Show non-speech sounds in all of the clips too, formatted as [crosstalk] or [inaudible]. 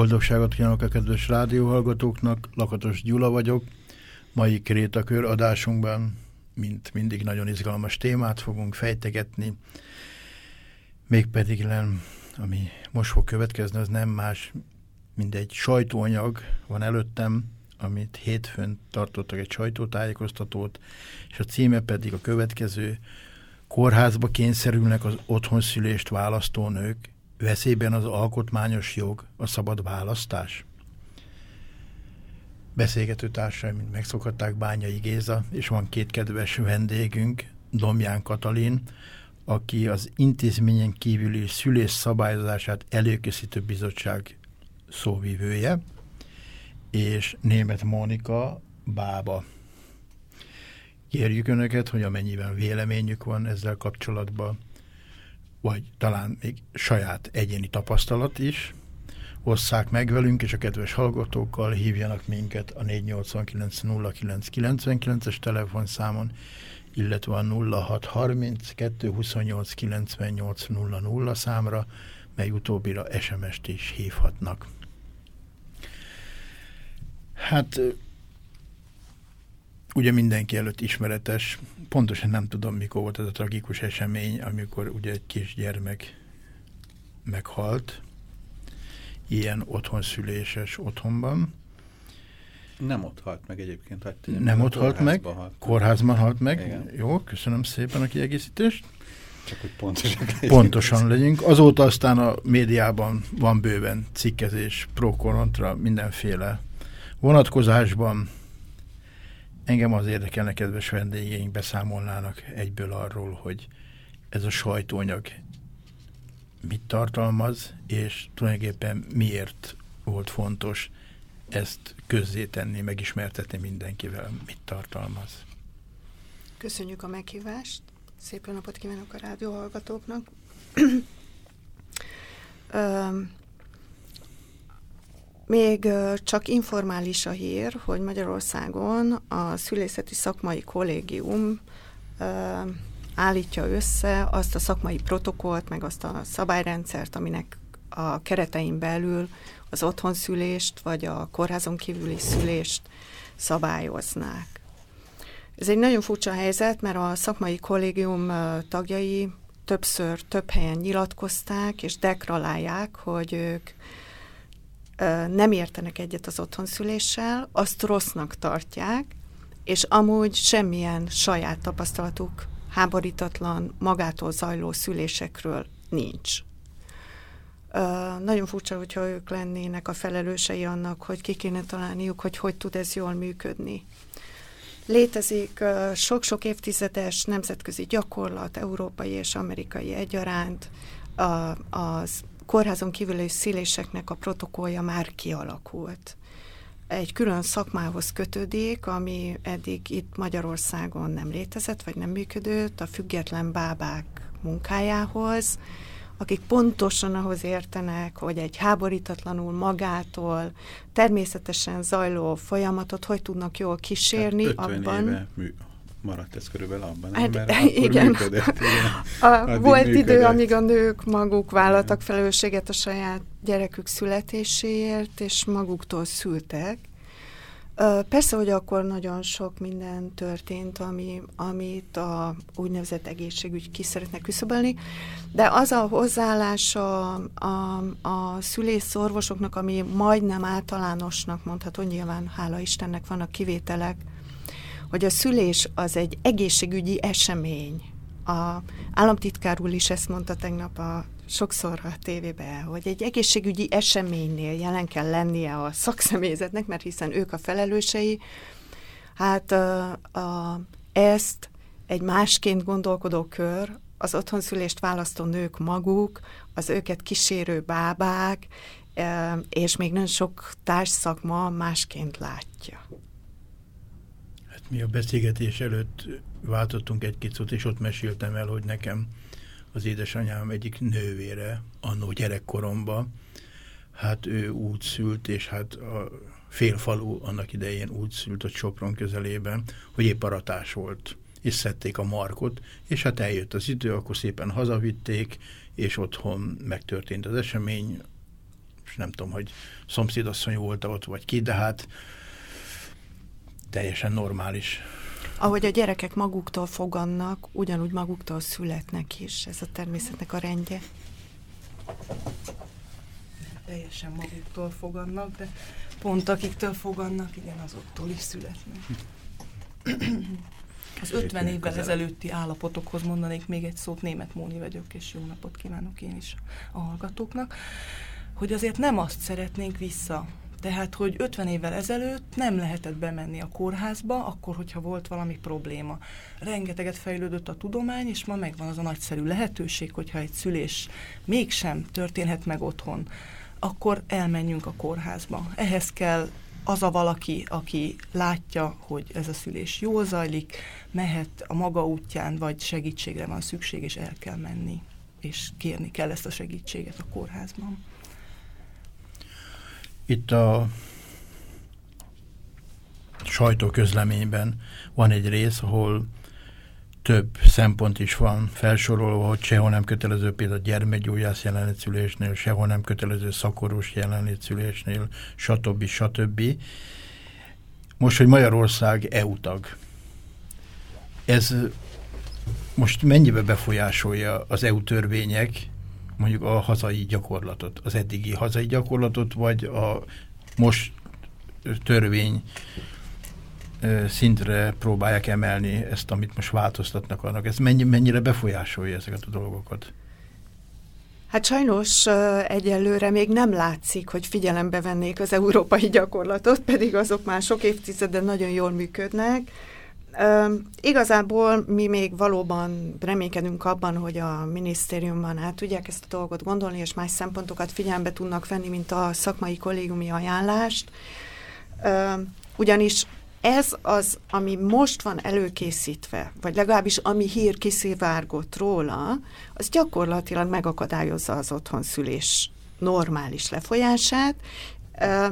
Boldogságot kívánok a kedves rádióhallgatóknak, Lakatos Gyula vagyok. Mai Krétakör adásunkban, mint mindig nagyon izgalmas témát fogunk fejtegetni, mégpedig len, ami most fog következni, az nem más, mint egy sajtóanyag van előttem, amit hétfőn tartottak egy sajtótájékoztatót, és a címe pedig a következő, kórházba kényszerülnek az otthonszülést választó nők, veszélyben az alkotmányos jog, a szabad választás? Beszélgető társaim, mint megszokhatták, Bányai Géza, és van két kedves vendégünk, Domján Katalin, aki az intézményen kívüli szülés szabályozását előkészítő bizottság szóvivője, és német Mónika Bába. Kérjük Önöket, hogy amennyiben véleményük van ezzel kapcsolatban, vagy talán még saját egyéni tapasztalat is, osszák meg velünk, és a kedves hallgatókkal hívjanak minket a 489 0999 es telefonszámon, illetve a 0630 228 98 00 számra, mely utóbbira SMS-t is hívhatnak. Hát ugye mindenki előtt ismeretes, pontosan nem tudom, mikor volt ez a tragikus esemény, amikor ugye egy kisgyermek meghalt, ilyen otthonszüléses otthonban. Nem ott halt meg egyébként. Hát nem ott halt meg, halt kórházban halt meg. Igen. Jó, köszönöm szépen a kiegészítést. Csak hogy pontosan. Pontosan legyünk. Azóta aztán a médiában van bőven cikkezés, pro-kontra, mindenféle vonatkozásban Engem az érdekelne, kedves vendégeink beszámolnának egyből arról, hogy ez a sajtóanyag mit tartalmaz, és tulajdonképpen miért volt fontos ezt közzétenni, megismertetni mindenkivel, mit tartalmaz. Köszönjük a meghívást, szép napot kívánok a rádióhallgatóknak. [clears throat] Még csak informális a hír, hogy Magyarországon a szülészeti szakmai kollégium állítja össze azt a szakmai protokollt, meg azt a szabályrendszert, aminek a keretein belül az otthonszülést, vagy a kórházon kívüli szülést szabályoznák. Ez egy nagyon furcsa helyzet, mert a szakmai kollégium tagjai többször, több helyen nyilatkozták, és dekralálják, hogy ők nem értenek egyet az otthonszüléssel, azt rossznak tartják, és amúgy semmilyen saját tapasztalatuk háborítatlan, magától zajló szülésekről nincs. Nagyon furcsa, hogyha ők lennének a felelősei annak, hogy ki kéne találniuk, hogy hogy tud ez jól működni. Létezik sok-sok évtizedes nemzetközi gyakorlat, európai és amerikai egyaránt, az kórházon kívüli szíléseknek a protokollja már kialakult. Egy külön szakmához kötődik, ami eddig itt Magyarországon nem létezett, vagy nem működött, a független bábák munkájához, akik pontosan ahhoz értenek, hogy egy háborítatlanul magától természetesen zajló folyamatot hogy tudnak jól kísérni hát abban. Éve mű, maradt ez körülbelül abban, hát, mert [laughs] igen. Működött, igen. A, volt működött. idő, amíg a nők maguk vállaltak felelősséget a saját gyerekük születéséért, és maguktól szültek. Persze, hogy akkor nagyon sok minden történt, ami, amit a úgynevezett egészségügy ki szeretne küszöbölni, de az a hozzáállás a, a, a szülészorvosoknak, ami majdnem általánosnak mondható, nyilván hála Istennek vannak kivételek, hogy a szülés az egy egészségügyi esemény. A államtitkár úr is ezt mondta tegnap a sokszor a tévébe, hogy egy egészségügyi eseménynél jelen kell lennie a szakszemélyzetnek, mert hiszen ők a felelősei. Hát a, a, ezt egy másként gondolkodó kör az otthonszülést választó nők maguk, az őket kísérő bábák, és még nagyon sok társszakma másként látja. Mi a beszélgetés előtt váltottunk egy kicsit, és ott meséltem el, hogy nekem az édesanyám egyik nővére annó gyerekkoromban, hát ő úgy szült, és hát a félfalu annak idején úgy szült, hogy Sopron közelében, hogy épp aratás volt, és szedték a markot, és hát eljött az idő, akkor szépen hazavitték, és otthon megtörtént az esemény, és nem tudom, hogy szomszédasszony volt ott, vagy ki, de hát teljesen normális. Ahogy a gyerekek maguktól fogannak, ugyanúgy maguktól születnek is. Ez a természetnek a rendje. Teljesen maguktól fogannak, de pont akiktől fogannak, igen, azoktól is születnek. [clears throat] Az 50 évvel ezelőtti állapotokhoz mondanék még egy szót, német Móni vagyok, és jó napot kívánok én is a hallgatóknak, hogy azért nem azt szeretnénk vissza, tehát, hogy 50 évvel ezelőtt nem lehetett bemenni a kórházba, akkor, hogyha volt valami probléma. Rengeteget fejlődött a tudomány, és ma megvan az a nagyszerű lehetőség, hogyha egy szülés mégsem történhet meg otthon, akkor elmenjünk a kórházba. Ehhez kell az a valaki, aki látja, hogy ez a szülés jól zajlik, mehet a maga útján, vagy segítségre van szükség, és el kell menni, és kérni kell ezt a segítséget a kórházban. Itt a sajtóközleményben van egy rész, ahol több szempont is van felsorolva, hogy sehol nem kötelező például gyermekgyógyász jelenlétszülésnél, sehol nem kötelező szakorvos jelenlétszülésnél, stb. stb. Most, hogy Magyarország EU tag, ez most mennyibe befolyásolja az EU törvények mondjuk a hazai gyakorlatot, az eddigi hazai gyakorlatot, vagy a most törvény szintre próbálják emelni ezt, amit most változtatnak annak. Ez mennyi, mennyire befolyásolja ezeket a dolgokat? Hát sajnos egyelőre még nem látszik, hogy figyelembe vennék az európai gyakorlatot, pedig azok már sok évtizeden nagyon jól működnek. Igazából mi még valóban reménykedünk abban, hogy a minisztériumban át tudják ezt a dolgot gondolni, és más szempontokat figyelembe tudnak venni, mint a szakmai kollégiumi ajánlást. Ugyanis ez az, ami most van előkészítve, vagy legalábbis ami hír kiszivárgott róla, az gyakorlatilag megakadályozza az otthonszülés normális lefolyását,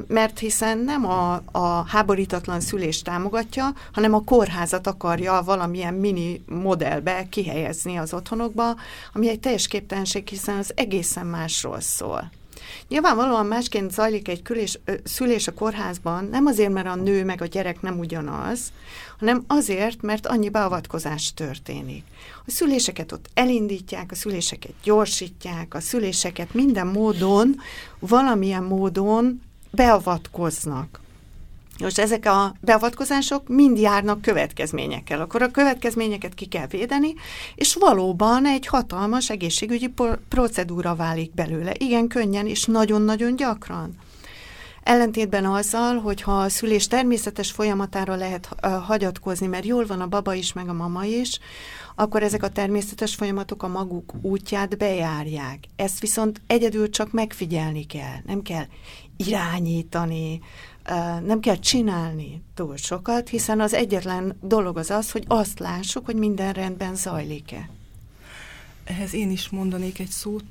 mert hiszen nem a, a háborítatlan szülést támogatja, hanem a kórházat akarja valamilyen mini modellbe kihelyezni az otthonokba, ami egy teljes képtelenség, hiszen az egészen másról szól. Nyilvánvalóan másként zajlik egy külés, ö, szülés a kórházban, nem azért, mert a nő meg a gyerek nem ugyanaz, hanem azért, mert annyi beavatkozás történik. A szüléseket ott elindítják, a szüléseket gyorsítják, a szüléseket minden módon, valamilyen módon beavatkoznak. Most ezek a beavatkozások mind járnak következményekkel. Akkor a következményeket ki kell védeni, és valóban egy hatalmas egészségügyi procedúra válik belőle. Igen, könnyen és nagyon-nagyon gyakran. Ellentétben azzal, hogyha a szülés természetes folyamatára lehet hagyatkozni, mert jól van a baba is, meg a mama is, akkor ezek a természetes folyamatok a maguk útját bejárják. Ezt viszont egyedül csak megfigyelni kell, nem kell irányítani, nem kell csinálni túl sokat, hiszen az egyetlen dolog az az, hogy azt lássuk, hogy minden rendben zajlik-e. Ehhez én is mondanék egy szót.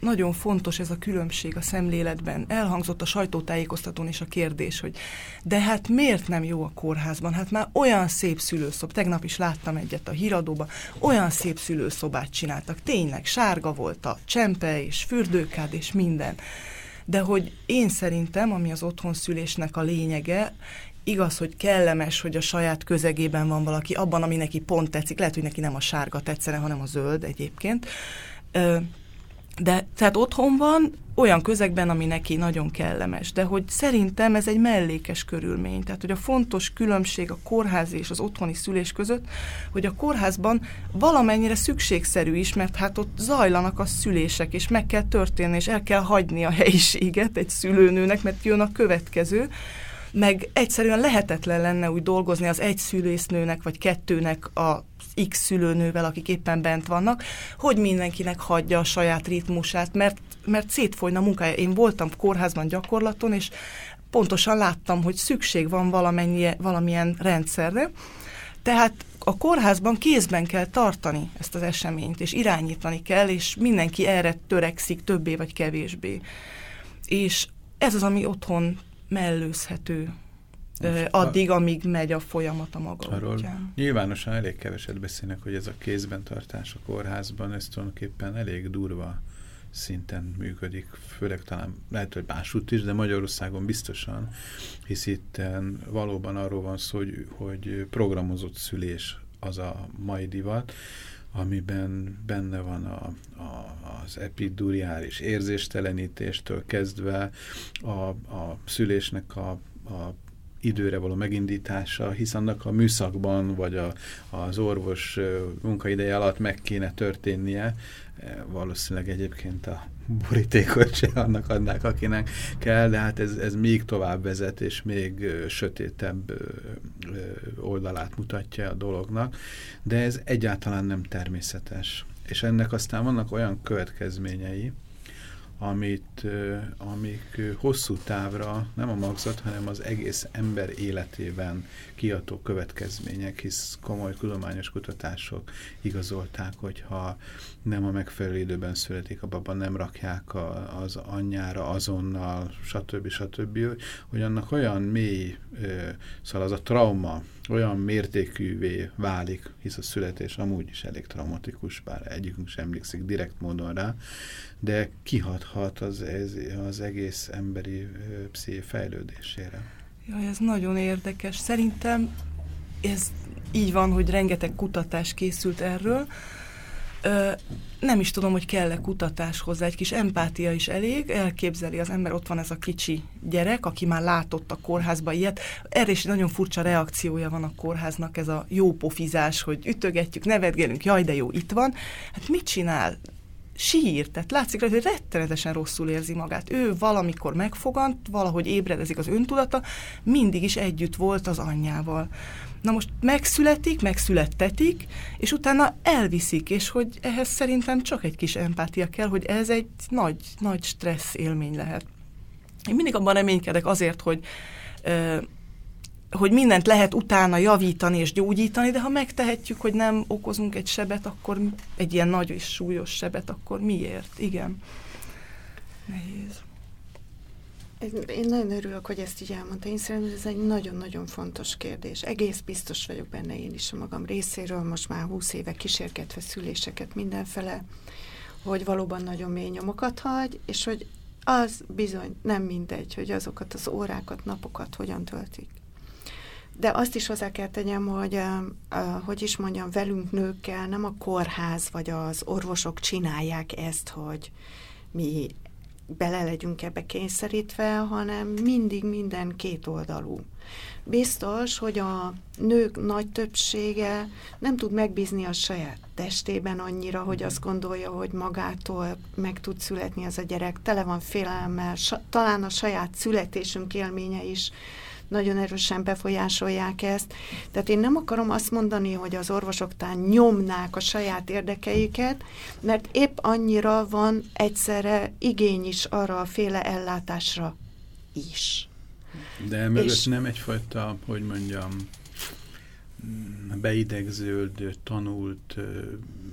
Nagyon fontos ez a különbség a szemléletben. Elhangzott a sajtótájékoztatón is a kérdés, hogy de hát miért nem jó a kórházban? Hát már olyan szép szülőszob, tegnap is láttam egyet a híradóban, olyan szép szülőszobát csináltak. Tényleg, sárga volt a csempe és fürdőkád és minden de hogy én szerintem, ami az otthonszülésnek a lényege, igaz, hogy kellemes, hogy a saját közegében van valaki, abban, ami neki pont tetszik, lehet, hogy neki nem a sárga tetszene, hanem a zöld egyébként, de tehát otthon van, olyan közegben, ami neki nagyon kellemes, de hogy szerintem ez egy mellékes körülmény. Tehát, hogy a fontos különbség a kórházi és az otthoni szülés között, hogy a kórházban valamennyire szükségszerű is, mert hát ott zajlanak a szülések, és meg kell történni, és el kell hagyni a helyiséget egy szülőnőnek, mert jön a következő, meg egyszerűen lehetetlen lenne úgy dolgozni az egy szülésznőnek, vagy kettőnek a X szülőnővel, akik éppen bent vannak, hogy mindenkinek hagyja a saját ritmusát, mert, mert szétfolyna a munkája. Én voltam kórházban gyakorlaton, és pontosan láttam, hogy szükség van valamennyi, valamilyen rendszerre, tehát a kórházban kézben kell tartani ezt az eseményt, és irányítani kell, és mindenki erre törekszik többé vagy kevésbé. És ez az, ami otthon mellőzhető most addig, a, amíg megy a folyamat a maga arról útján. Nyilvánosan elég keveset beszélnek, hogy ez a kézben tartás a kórházban, ez tulajdonképpen elég durva szinten működik, főleg talán lehet, hogy másút is, de Magyarországon biztosan, hisz itt valóban arról van szó, hogy, hogy programozott szülés az a mai divat, amiben benne van a, a, az epiduriális érzéstelenítéstől kezdve a, a szülésnek a, a időre való megindítása, hisz annak a műszakban, vagy a, az orvos munkaideje alatt meg kéne történnie, valószínűleg egyébként a borítékot se annak adnák, akinek kell, de hát ez, ez még tovább vezet, és még sötétebb oldalát mutatja a dolognak, de ez egyáltalán nem természetes. És ennek aztán vannak olyan következményei, amit, amik hosszú távra nem a magzat, hanem az egész ember életében kiadó következmények, hisz komoly tudományos kutatások igazolták, hogyha nem a megfelelő időben születik a baba, nem rakják a, az anyjára azonnal, stb. stb., hogy annak olyan mély, szóval az a trauma olyan mértékűvé válik, hisz a születés amúgy is elég traumatikus, bár egyikünk sem emlékszik direkt módon rá, de kihathat az, az egész emberi psziché fejlődésére. Jaj, ez nagyon érdekes. Szerintem ez így van, hogy rengeteg kutatás készült erről. Ö, nem is tudom, hogy kell-e kutatás hozzá, egy kis empátia is elég, elképzeli az ember, ott van ez a kicsi gyerek, aki már látott a kórházba ilyet. Erre is nagyon furcsa reakciója van a kórháznak, ez a jó pofizás, hogy ütögetjük, nevetgelünk, jaj, de jó, itt van. Hát mit csinál? Sír, tehát látszik rajta, hogy rettenetesen rosszul érzi magát. Ő valamikor megfogant, valahogy ébredezik az öntudata, mindig is együtt volt az anyjával. Na most megszületik, megszülettetik, és utána elviszik, és hogy ehhez szerintem csak egy kis empátia kell, hogy ez egy nagy, nagy stressz élmény lehet. Én mindig abban reménykedek azért, hogy hogy mindent lehet utána javítani és gyógyítani, de ha megtehetjük, hogy nem okozunk egy sebet, akkor egy ilyen nagy és súlyos sebet, akkor miért? Igen. Nehéz. Én nagyon örülök, hogy ezt így elmondta. Én szerintem ez egy nagyon-nagyon fontos kérdés. Egész biztos vagyok benne én is a magam részéről, most már húsz éve kísérgetve szüléseket mindenfele, hogy valóban nagyon mély nyomokat hagy, és hogy az bizony nem mindegy, hogy azokat az órákat, napokat hogyan töltik. De azt is hozzá kell tegyem, hogy, hogy is mondjam, velünk nőkkel nem a kórház vagy az orvosok csinálják ezt, hogy mi bele legyünk ebbe kényszerítve, hanem mindig minden kétoldalú. Biztos, hogy a nők nagy többsége nem tud megbízni a saját testében annyira, hogy azt gondolja, hogy magától meg tud születni az a gyerek. Tele van félelemmel, talán a saját születésünk élménye is nagyon erősen befolyásolják ezt. Tehát én nem akarom azt mondani, hogy az orvosok talán nyomnák a saját érdekeiket, mert épp annyira van egyszerre igény is arra a féle ellátásra is. De mögött és nem egyfajta, hogy mondjam, beidegződő, tanult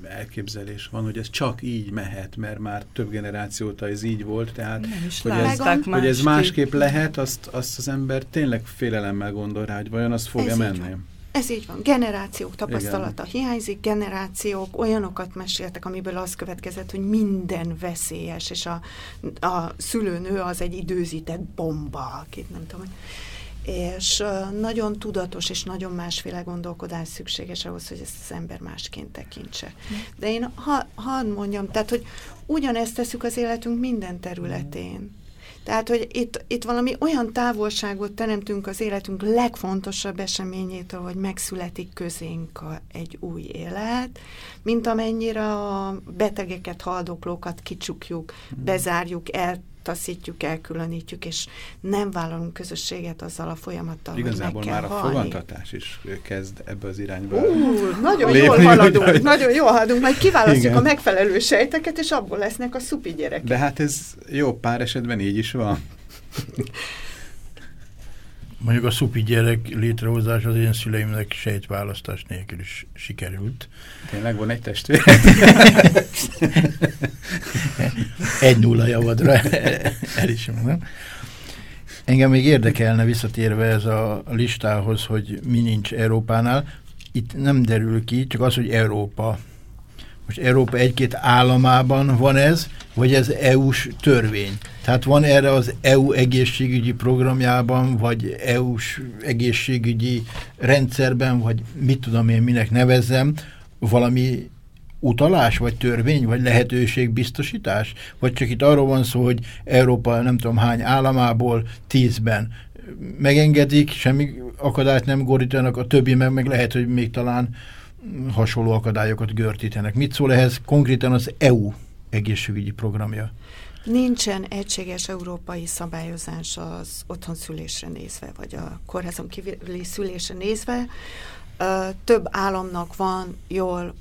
elképzelés van, hogy ez csak így mehet, mert már több generáció óta ez így volt, tehát hogy ez, hogy ez másképp lehet, azt, azt az ember tényleg félelemmel gondol rá, hogy vajon az fogja menni. Ez így van. Generációk tapasztalata Igen. hiányzik, generációk olyanokat meséltek, amiből az következett, hogy minden veszélyes, és a, a szülőnő az egy időzített bomba, akit nem tudom, és nagyon tudatos és nagyon másféle gondolkodás szükséges ahhoz, hogy ezt az ember másként tekintse. De én ha, hadd mondjam, tehát, hogy ugyanezt tesszük az életünk minden területén. Tehát, hogy itt, itt valami olyan távolságot teremtünk az életünk legfontosabb eseményétől, hogy megszületik közénk a, egy új élet, mint amennyire a betegeket, haldoklókat kicsukjuk, bezárjuk, el taszítjuk, elkülönítjük, és nem vállalunk közösséget azzal a folyamattal, Igazából hogy meg már kell a halni. fogantatás is kezd ebbe az irányba. Uh, nagyon lépni, jól haladunk, hogy- nagyon jól haladunk, majd kiválasztjuk Igen. a megfelelő sejteket, és abból lesznek a szupi gyerekek. De hát ez jó pár esetben így is van. [laughs] Mondjuk a szupi gyerek létrehozás az én szüleimnek sejtválasztás nélkül is sikerült. Tényleg van egy testvér. [laughs] Egy nulla javadra el is mondom. Engem még érdekelne visszatérve ez a listához, hogy mi nincs Európánál. Itt nem derül ki, csak az, hogy Európa. Most Európa egy-két államában van ez, vagy ez EU-s törvény. Tehát van erre az EU egészségügyi programjában, vagy EU-s egészségügyi rendszerben, vagy mit tudom én, minek nevezzem, valami utalás, vagy törvény, vagy lehetőségbiztosítás? Vagy csak itt arról van szó, hogy Európa nem tudom hány államából tízben megengedik, semmi akadályt nem gorítanak, a többi meg, meg lehet, hogy még talán hasonló akadályokat görtítenek. Mit szól ehhez konkrétan az EU egészségügyi programja? Nincsen egységes európai szabályozás az otthonszülésre nézve, vagy a kórházon kívüli szülésre nézve. Több államnak van jól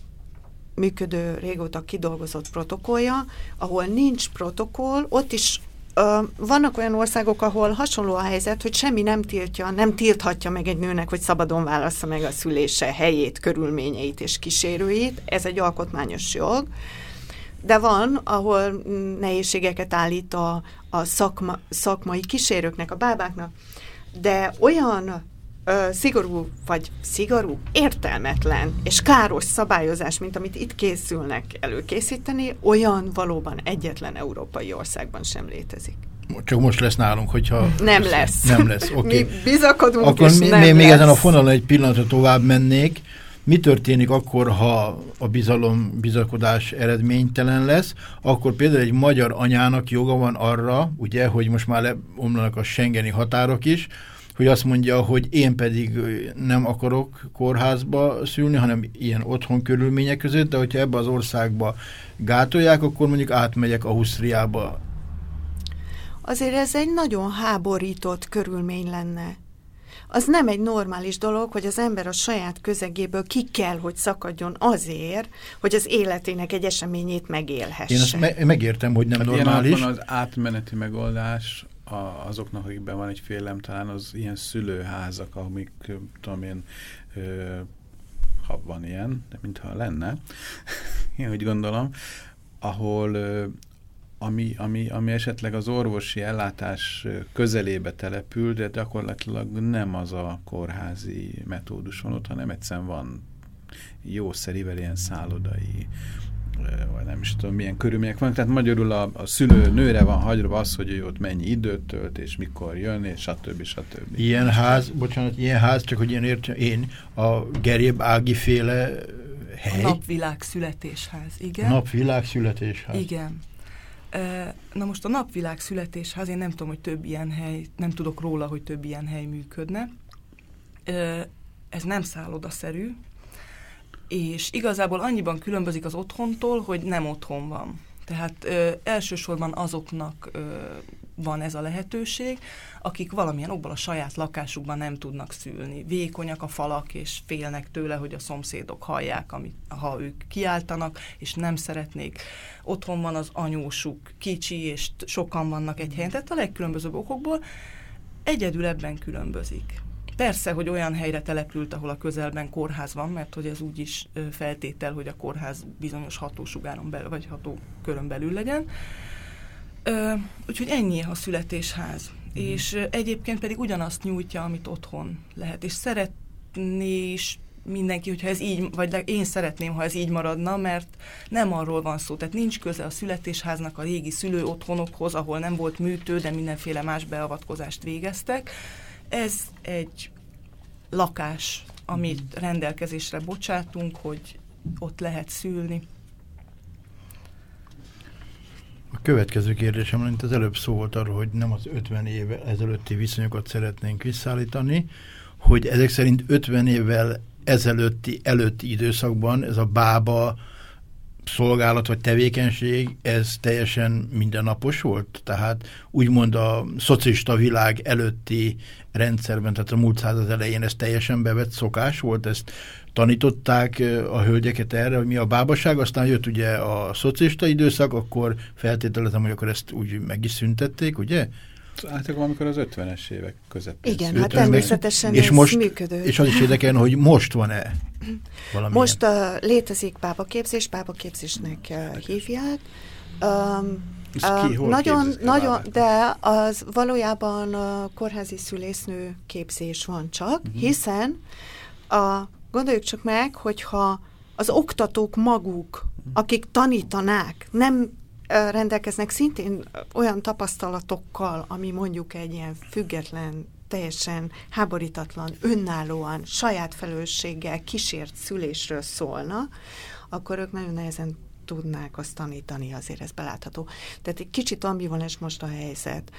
működő, régóta kidolgozott protokollja, ahol nincs protokoll, ott is ö, vannak olyan országok, ahol hasonló a helyzet, hogy semmi nem tiltja, nem tilthatja meg egy nőnek, hogy szabadon válassza meg a szülése helyét, körülményeit és kísérőit. Ez egy alkotmányos jog. De van, ahol nehézségeket állít a, a szakma, szakmai kísérőknek, a bábáknak, de olyan ö, szigorú, vagy szigorú, értelmetlen és káros szabályozás, mint amit itt készülnek előkészíteni, olyan valóban egyetlen európai országban sem létezik. Csak most lesz nálunk, hogyha... Nem lesz. Nem lesz, [laughs] oké. Mi bizakodunk, Akkor és mi, nem még, még ezen a fonalon egy pillanatra tovább mennék. Mi történik akkor, ha a bizalom, bizakodás eredménytelen lesz? Akkor például egy magyar anyának joga van arra, ugye, hogy most már leomlanak a Schengeni határok is, hogy azt mondja, hogy én pedig nem akarok kórházba szülni, hanem ilyen otthon körülmények között, de hogyha ebbe az országba gátolják, akkor mondjuk átmegyek Ausztriába. Azért ez egy nagyon háborított körülmény lenne. Az nem egy normális dolog, hogy az ember a saját közegéből ki kell, hogy szakadjon azért, hogy az életének egy eseményét megélhesse. Én ezt me- megértem, hogy nem Hát normális. Az átmeneti megoldás a, azoknak, akikben van egy félelem, talán az ilyen szülőházak, amik, tudom én, ö, ha van ilyen, de mintha lenne, [laughs] én úgy gondolom, ahol ö, ami, ami, ami esetleg az orvosi ellátás közelébe települ, de gyakorlatilag nem az a kórházi metódus van ott, hanem egyszerűen van jószerivel ilyen szállodai vagy nem is tudom, milyen körülmények vannak. Tehát magyarul a, a szülő nőre van hagyva az, hogy ő ott mennyi időt tölt, és mikor jön, és stb. stb. Ilyen ház, bocsánat, ilyen ház, csak hogy ilyen értsem, én a Geréb Ági féle A hely, napvilág születésház, igen. napvilág születésház. Igen. Na most a napvilág születésház, én nem tudom, hogy több ilyen hely, nem tudok róla, hogy több ilyen hely működne. Ez nem szállodaszerű, és igazából annyiban különbözik az otthontól, hogy nem otthon van. Tehát ö, elsősorban azoknak ö, van ez a lehetőség, akik valamilyen okból a saját lakásukban nem tudnak szülni. Vékonyak a falak, és félnek tőle, hogy a szomszédok hallják, amit, ha ők kiáltanak, és nem szeretnék. Otthon van az anyósuk, kicsi, és sokan vannak egy helyen. Tehát a legkülönbözőbb okokból egyedül ebben különbözik. Persze, hogy olyan helyre települt, ahol a közelben kórház van, mert hogy ez úgy is feltétel, hogy a kórház bizonyos hatósugáron belül, vagy hatókörön belül legyen. Ö, úgyhogy ennyi a születésház. Mm. És egyébként pedig ugyanazt nyújtja, amit otthon lehet. És szeretné is mindenki, hogyha ez így, vagy én szeretném, ha ez így maradna, mert nem arról van szó, tehát nincs köze a születésháznak a régi szülő otthonokhoz, ahol nem volt műtő, de mindenféle más beavatkozást végeztek. Ez egy lakás, amit rendelkezésre bocsátunk, hogy ott lehet szülni. A következő kérdésem, mint az előbb szó volt arról, hogy nem az 50 évvel ezelőtti viszonyokat szeretnénk visszaállítani, hogy ezek szerint 50 évvel ezelőtti, előtti időszakban ez a bába szolgálat vagy tevékenység, ez teljesen mindennapos volt? Tehát úgymond a szocialista világ előtti rendszerben, tehát a múlt század elején ez teljesen bevett szokás volt, ezt tanították a hölgyeket erre, hogy mi a bábaság, aztán jött ugye a szocialista időszak, akkor feltételezem, hogy akkor ezt úgy meg is szüntették, ugye? Általában amikor az 50-es évek közepén. Igen, hát természetesen és ez most, működő. És az is érdekel, hogy most van-e valamilyen? Most uh, létezik bábaképzés, bábaképzésnek uh, hívják. Um, ki, uh, nagyon, nagyon, de az valójában a kórházi szülésznő képzés van csak, uh-huh. hiszen a, gondoljuk csak meg, hogyha az oktatók maguk, akik tanítanák, nem rendelkeznek szintén olyan tapasztalatokkal, ami mondjuk egy ilyen független, teljesen háborítatlan, önállóan, saját felelősséggel kísért szülésről szólna, akkor ők nagyon nehezen tudnák azt tanítani, azért ez belátható. Tehát egy kicsit ambivalens most a helyzet.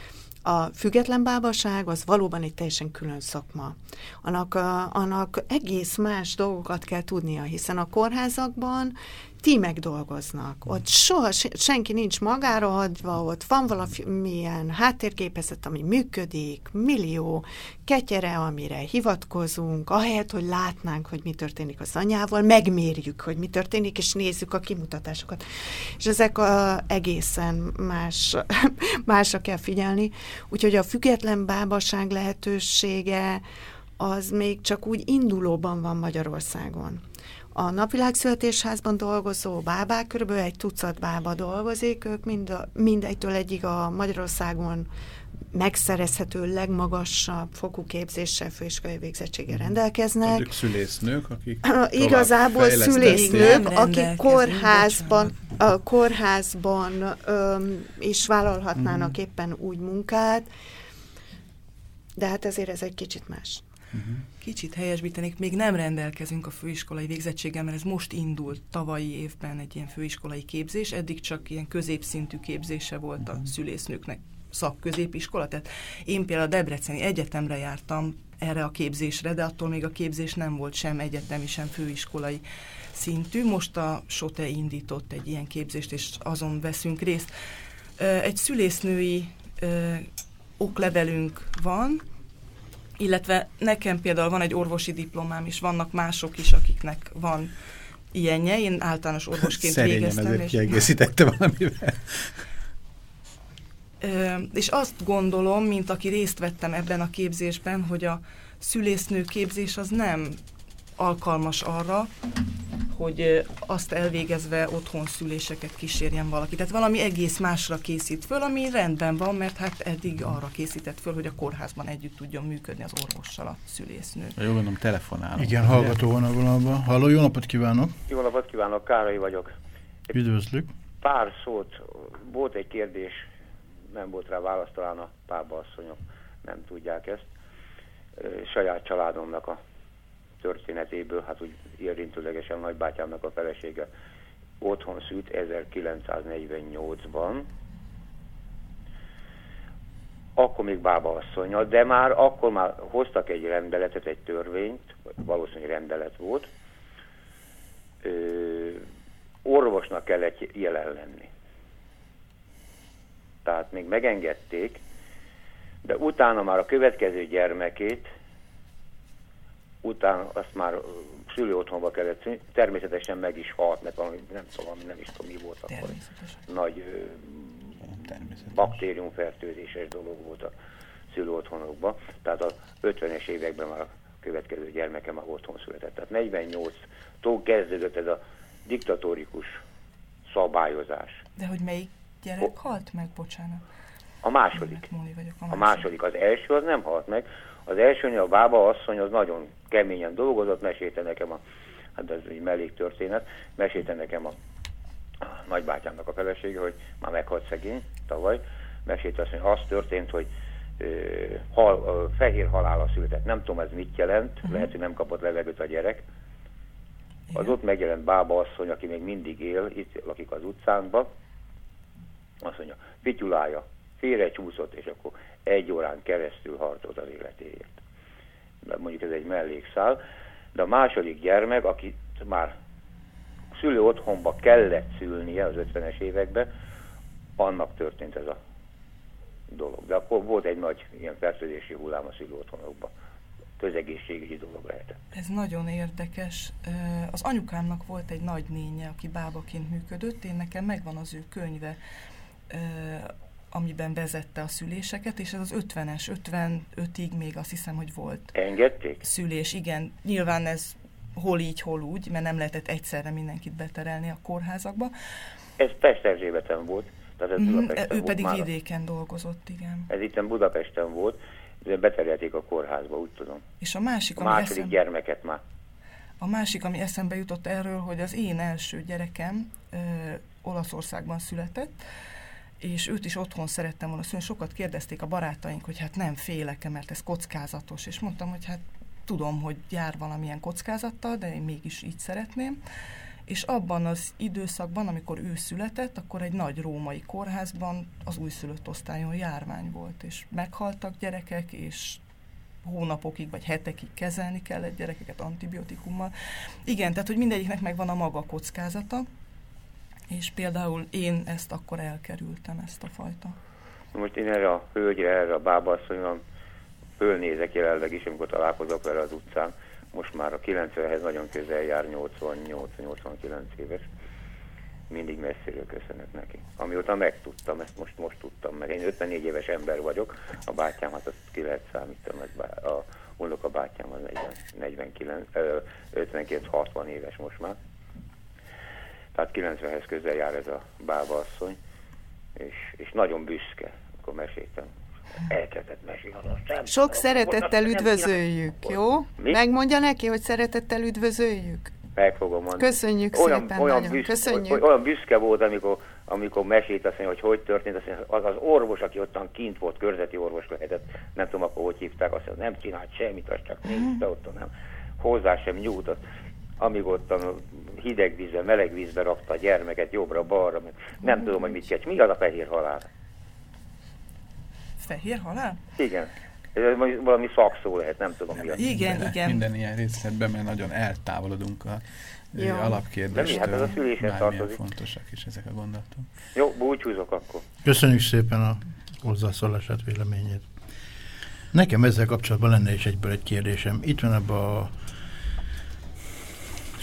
A független bábaság az valóban egy teljesen külön szakma. Annak, a, annak egész más dolgokat kell tudnia, hiszen a kórházakban tímek dolgoznak. Ott soha senki nincs magára adva, ott van valamilyen háttérgépezet, ami működik, millió ketyere, amire hivatkozunk, ahelyett, hogy látnánk, hogy mi történik az anyával, megmérjük, hogy mi történik, és nézzük a kimutatásokat. És ezek a, egészen más, [laughs] másra kell figyelni. Úgyhogy a független bábaság lehetősége az még csak úgy indulóban van Magyarországon. A napvilágszületésházban dolgozó bábák, körülbelül egy tucat bába dolgozik, ők mind a, mindegytől egyig a Magyarországon megszerezhető legmagasabb fokú képzéssel, főiskolai végzettséggel mhm. rendelkeznek. Ők szülésznők, akik [clears throat] Igazából szülésznők, akik kórházban, a kórházban öm, is vállalhatnának uh-huh. éppen úgy munkát, de hát ezért ez egy kicsit más. Uh-huh. Kicsit helyesbítenék, még nem rendelkezünk a főiskolai végzettséggel, mert ez most indult tavalyi évben egy ilyen főiskolai képzés, eddig csak ilyen középszintű képzése volt a mhm. szülésznőknek szakközépiskola, tehát én például a Debreceni Egyetemre jártam erre a képzésre, de attól még a képzés nem volt sem egyetemi, sem főiskolai szintű. Most a SOTE indított egy ilyen képzést, és azon veszünk részt. Egy szülésznői oklevelünk van, illetve nekem például van egy orvosi diplomám is, vannak mások is, akiknek van ilyenje. Én általános orvosként Szerényen végeztem. ezért és... kiegészítette valamivel. És azt gondolom, mint aki részt vettem ebben a képzésben, hogy a szülésznő képzés az nem alkalmas arra, hogy azt elvégezve otthon szüléseket kísérjen valaki. Tehát valami egész másra készít föl, ami rendben van, mert hát eddig arra készített föl, hogy a kórházban együtt tudjon működni az orvossal a szülésznő. Jó, gondolom telefonálok. Igen, hallgató van a vonalban. Halló, jó napot kívánok! Jó napot kívánok, Károly vagyok. Üdvözlük! Pár szót, volt egy kérdés, nem volt rá válasz, talán a pába asszonyok nem tudják ezt. Saját családomnak a történetéből, hát úgy érintőlegesen nagybátyámnak a felesége otthon szült 1948-ban, akkor még bába asszonya, de már akkor már hoztak egy rendeletet, egy törvényt, valószínűleg rendelet volt, ö, orvosnak kellett jelen lenni. Tehát még megengedték, de utána már a következő gyermekét utána azt már szülő otthonba kellett természetesen meg is halt, mert valami, nem tudom, nem is tudom, mi volt akkor. Nagy baktériumfertőzéses dolog volt a szülő otthonokban. Tehát a 50-es években már a következő gyermeke már otthon született. Tehát 48-tól kezdődött ez a diktatórikus szabályozás. De hogy melyik gyerek halt meg, bocsánat? A második. A második. A második. Az első az nem halt meg, az elsőnél a bába asszony az nagyon keményen dolgozott, mesélte nekem a, hát ez egy melléktörténet, mesélte nekem a, a nagybátyámnak a felesége, hogy már meghalt szegény tavaly, mesélte azt, hogy az történt, hogy ö, hal, ö, fehér halála született. Nem tudom ez mit jelent, uh-huh. lehet, hogy nem kapott levegőt a gyerek. Az ott megjelent bába asszony, aki még mindig él, itt lakik az utcánkban, azt mondja, pityulája, félrecsúszott, és akkor egy órán keresztül harcolt az életéért. Mondjuk ez egy mellékszál. De a második gyermek, aki már szülő otthonba kellett szülnie az 50-es években, annak történt ez a dolog. De akkor volt egy nagy ilyen fertőzési hullám a szülő otthonokban. Közegészségügyi dolog lehetett. Ez nagyon érdekes. Az anyukámnak volt egy nagy nénye, aki bábaként működött. Én nekem megvan az ő könyve, amiben vezette a szüléseket, és ez az 50-es, 55-ig még azt hiszem, hogy volt. Engedték? Szülés, igen. Nyilván ez hol így, hol úgy, mert nem lehetett egyszerre mindenkit beterelni a kórházakba. Ez Pest Erzsébeten volt. Tehát ez mm, ő pedig már. vidéken dolgozott, igen. Ez itt Budapesten volt, de beterelték a kórházba, úgy tudom. És a másik, a második eszem... gyermeket már. A másik, ami eszembe jutott erről, hogy az én első gyerekem ö, Olaszországban született, és őt is otthon szerettem volna szülni. Sokat kérdezték a barátaink, hogy hát nem félek-e, mert ez kockázatos, és mondtam, hogy hát tudom, hogy jár valamilyen kockázattal, de én mégis így szeretném. És abban az időszakban, amikor ő született, akkor egy nagy római kórházban az újszülött osztályon járvány volt, és meghaltak gyerekek, és hónapokig vagy hetekig kezelni kellett gyerekeket antibiotikummal. Igen, tehát hogy mindegyiknek megvan a maga kockázata, és például én ezt akkor elkerültem, ezt a fajta. Most én erre a hölgyre, erre a bábasszonyra fölnézek jelenleg is, amikor találkozok vele az utcán. Most már a 90-hez nagyon közel jár, 88-89 éves. Mindig messziről köszönök neki. Amióta megtudtam, ezt most most tudtam meg. Én 54 éves ember vagyok, a bátyám, hát azt ki lehet számítani, a a bátyám az 49, 59-60 éves most már tehát 90-hez közel jár ez a bába asszony, és, és nagyon büszke, akkor meséltem. Elkezdett mesélni. Sok szeretettel üdvözöljük, jó? Mi? Megmondja neki, hogy szeretettel üdvözöljük? Meg fogom mondani. Köszönjük olyan, szépen, olyan nagyon. Büszke, Köszönjük. Olyan büszke volt, amikor, amikor mesélt azt mondja, hogy hogy történt, azt mondja, az az orvos, aki ottan kint volt, körzeti orvos lehetett, nem tudom akkor hogy hívták, azt mondja, nem csinált semmit, azt csak nézte ott, nem hozzá sem nyújtott amíg ott a hideg vízbe, meleg vízbe rakta a gyermeket jobbra-balra, nem mm. tudom, hogy mit kell. Mi az a fehér halál? Fehér halál? Igen. Ez valami szakszó lehet, nem tudom mi az. Igen, minden, igen. Minden ilyen részletben, mert nagyon eltávolodunk a ja. alapkérdéstől. De mi? Hát ez a szüléshez tartozik. fontosak is ezek a gondolatok. Jó, búcsúzok akkor. Köszönjük szépen a hozzászólását, véleményét. Nekem ezzel kapcsolatban lenne is egyből egy kérdésem. Itt van ebben a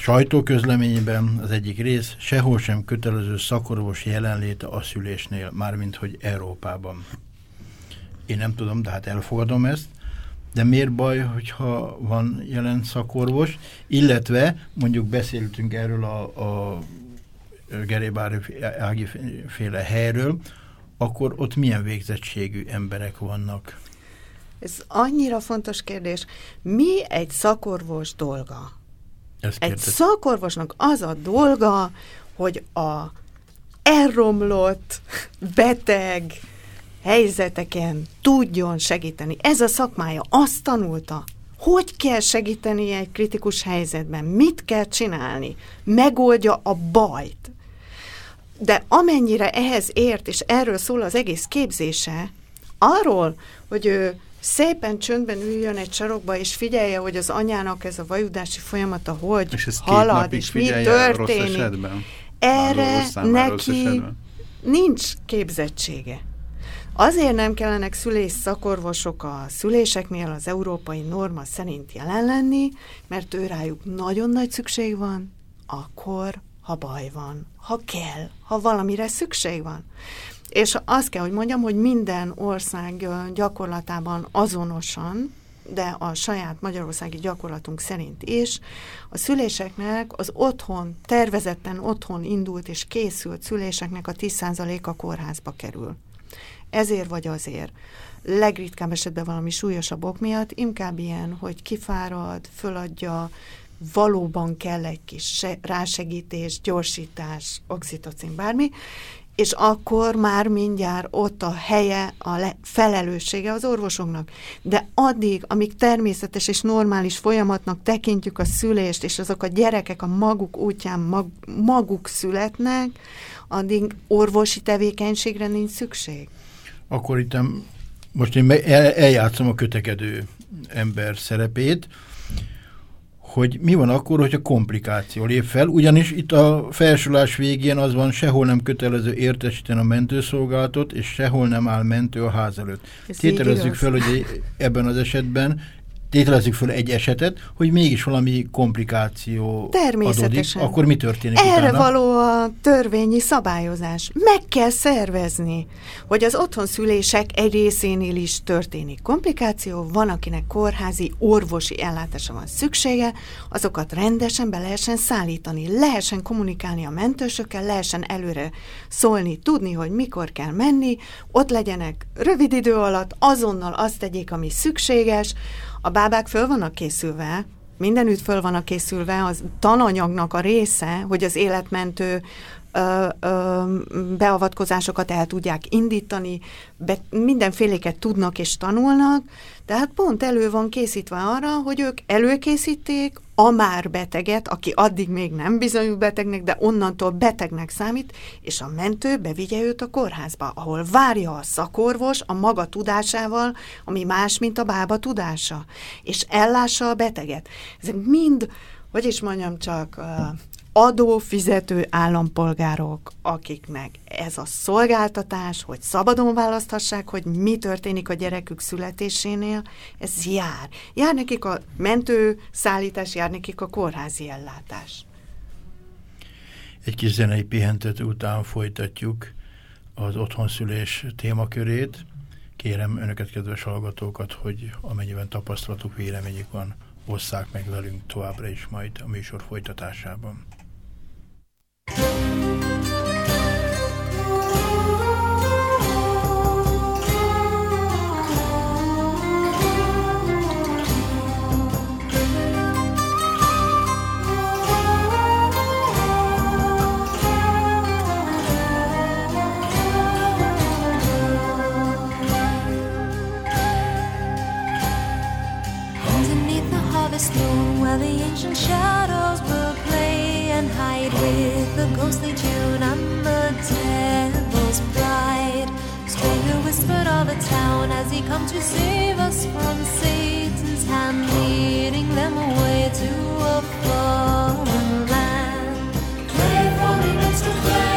sajtóközleményben az egyik rész, sehol sem kötelező szakorvos jelenléte a szülésnél, mármint hogy Európában. Én nem tudom, de hát elfogadom ezt. De miért baj, hogyha van jelen szakorvos, illetve mondjuk beszéltünk erről a, a Gerébári Ági féle helyről, akkor ott milyen végzettségű emberek vannak? Ez annyira fontos kérdés. Mi egy szakorvos dolga? Egy szakorvosnak az a dolga, hogy a elromlott, beteg helyzeteken tudjon segíteni. Ez a szakmája. Azt tanulta, hogy kell segíteni egy kritikus helyzetben, mit kell csinálni, megoldja a bajt. De amennyire ehhez ért, és erről szól az egész képzése, arról, hogy ő szépen csöndben üljön egy sarokba, és figyelje, hogy az anyának ez a vajudási folyamata hogy és halad, és mi történik. Erre neki nincs képzettsége. Azért nem kellenek szülés szakorvosok a szüléseknél az európai norma szerint jelen lenni, mert ő rájuk nagyon nagy szükség van, akkor, ha baj van, ha kell, ha valamire szükség van. És azt kell, hogy mondjam, hogy minden ország gyakorlatában azonosan, de a saját magyarországi gyakorlatunk szerint is, a szüléseknek az otthon, tervezetten otthon indult és készült szüléseknek a 10%-a kórházba kerül. Ezért vagy azért. Legritkább esetben valami súlyosabb ok miatt, inkább ilyen, hogy kifárad, föladja, valóban kell egy kis rásegítés, gyorsítás, oxitocin, bármi, és akkor már mindjárt ott a helye, a le, felelőssége az orvosoknak. De addig, amíg természetes és normális folyamatnak tekintjük a szülést, és azok a gyerekek a maguk útján mag, maguk születnek, addig orvosi tevékenységre nincs szükség. Akkor itt most én el, eljátszom a kötekedő ember szerepét, hogy mi van akkor, hogyha komplikáció lép fel, ugyanis itt a felsorolás végén az van, sehol nem kötelező értesíteni a mentőszolgálatot, és sehol nem áll mentő a ház előtt. Tételezzük fel, hogy ebben az esetben tételezzük föl egy esetet, hogy mégis valami komplikáció adódik, akkor mi történik Erre utána? való a törvényi szabályozás. Meg kell szervezni, hogy az otthonszülések egy részénél is történik komplikáció, van, akinek kórházi, orvosi ellátása van szüksége, azokat rendesen be lehessen szállítani, lehessen kommunikálni a mentősökkel, lehessen előre szólni, tudni, hogy mikor kell menni, ott legyenek rövid idő alatt, azonnal azt tegyék, ami szükséges, a bábák föl vannak készülve, mindenütt föl vannak készülve, az tananyagnak a része, hogy az életmentő ö, ö, beavatkozásokat el tudják indítani, be, mindenféléket tudnak és tanulnak, tehát pont elő van készítve arra, hogy ők előkészíték a már beteget, aki addig még nem bizonyult betegnek, de onnantól betegnek számít, és a mentő bevigye őt a kórházba, ahol várja a szakorvos a maga tudásával, ami más, mint a bába tudása, és ellássa a beteget. Ezek mind, hogy is mondjam csak, adófizető állampolgárok, akiknek ez a szolgáltatás, hogy szabadon választhassák, hogy mi történik a gyerekük születésénél, ez jár. Jár nekik a mentőszállítás, jár nekik a kórházi ellátás. Egy kis zenei pihentető után folytatjuk az otthonszülés témakörét. Kérem önöket, kedves hallgatókat, hogy amennyiben tapasztalatuk, véleményük van, osszák meg velünk továbbra is majd a műsor folytatásában. Thank you. Whispered of the town as he come to save us from Satan's hand, leading them away to a foreign land. Pray for me, Mr. Play,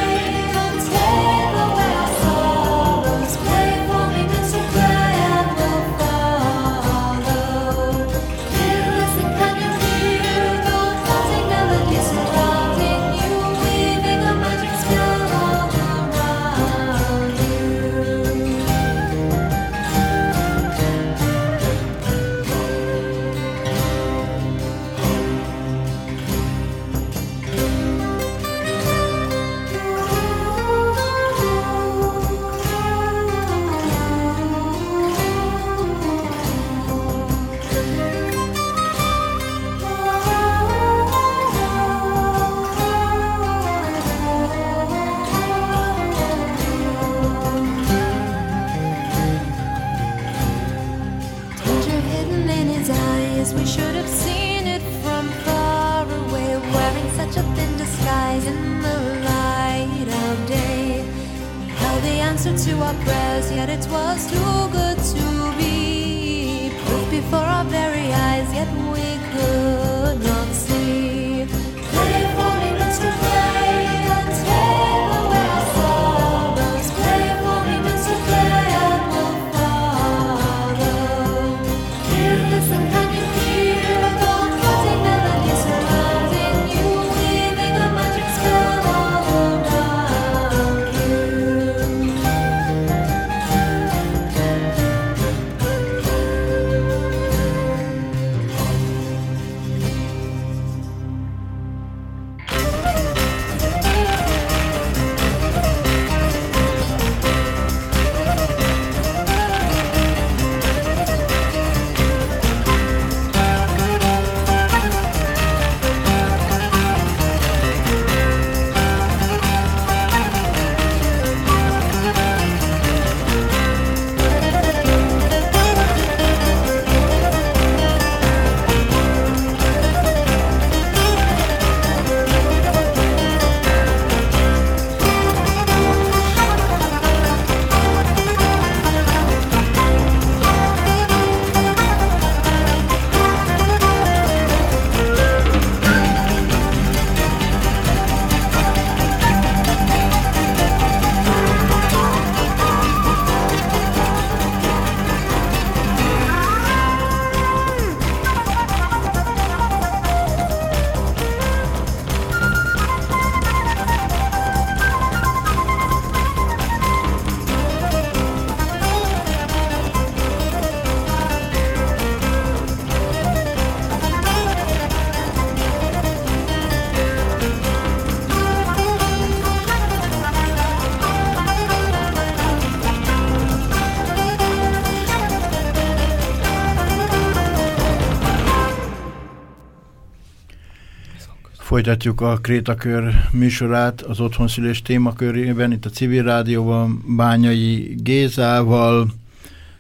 Folytatjuk a Krétakör műsorát az otthonszülés témakörében, itt a civil rádióban Bányai Gézával,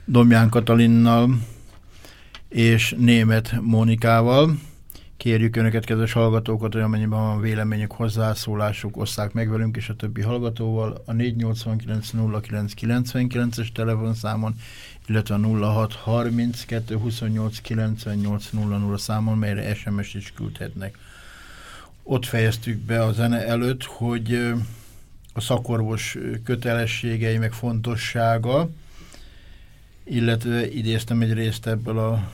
Domján Katalinnal és Német Mónikával. Kérjük Önöket, kedves hallgatókat, hogy amennyiben van véleményük, hozzászólásuk, osszák meg velünk és a többi hallgatóval a 489 0999 es telefonszámon, illetve a 0632 28 98 00 számon, melyre SMS is küldhetnek. Ott fejeztük be a zene előtt, hogy a szakorvos kötelességei meg fontossága, illetve idéztem egy részt ebből a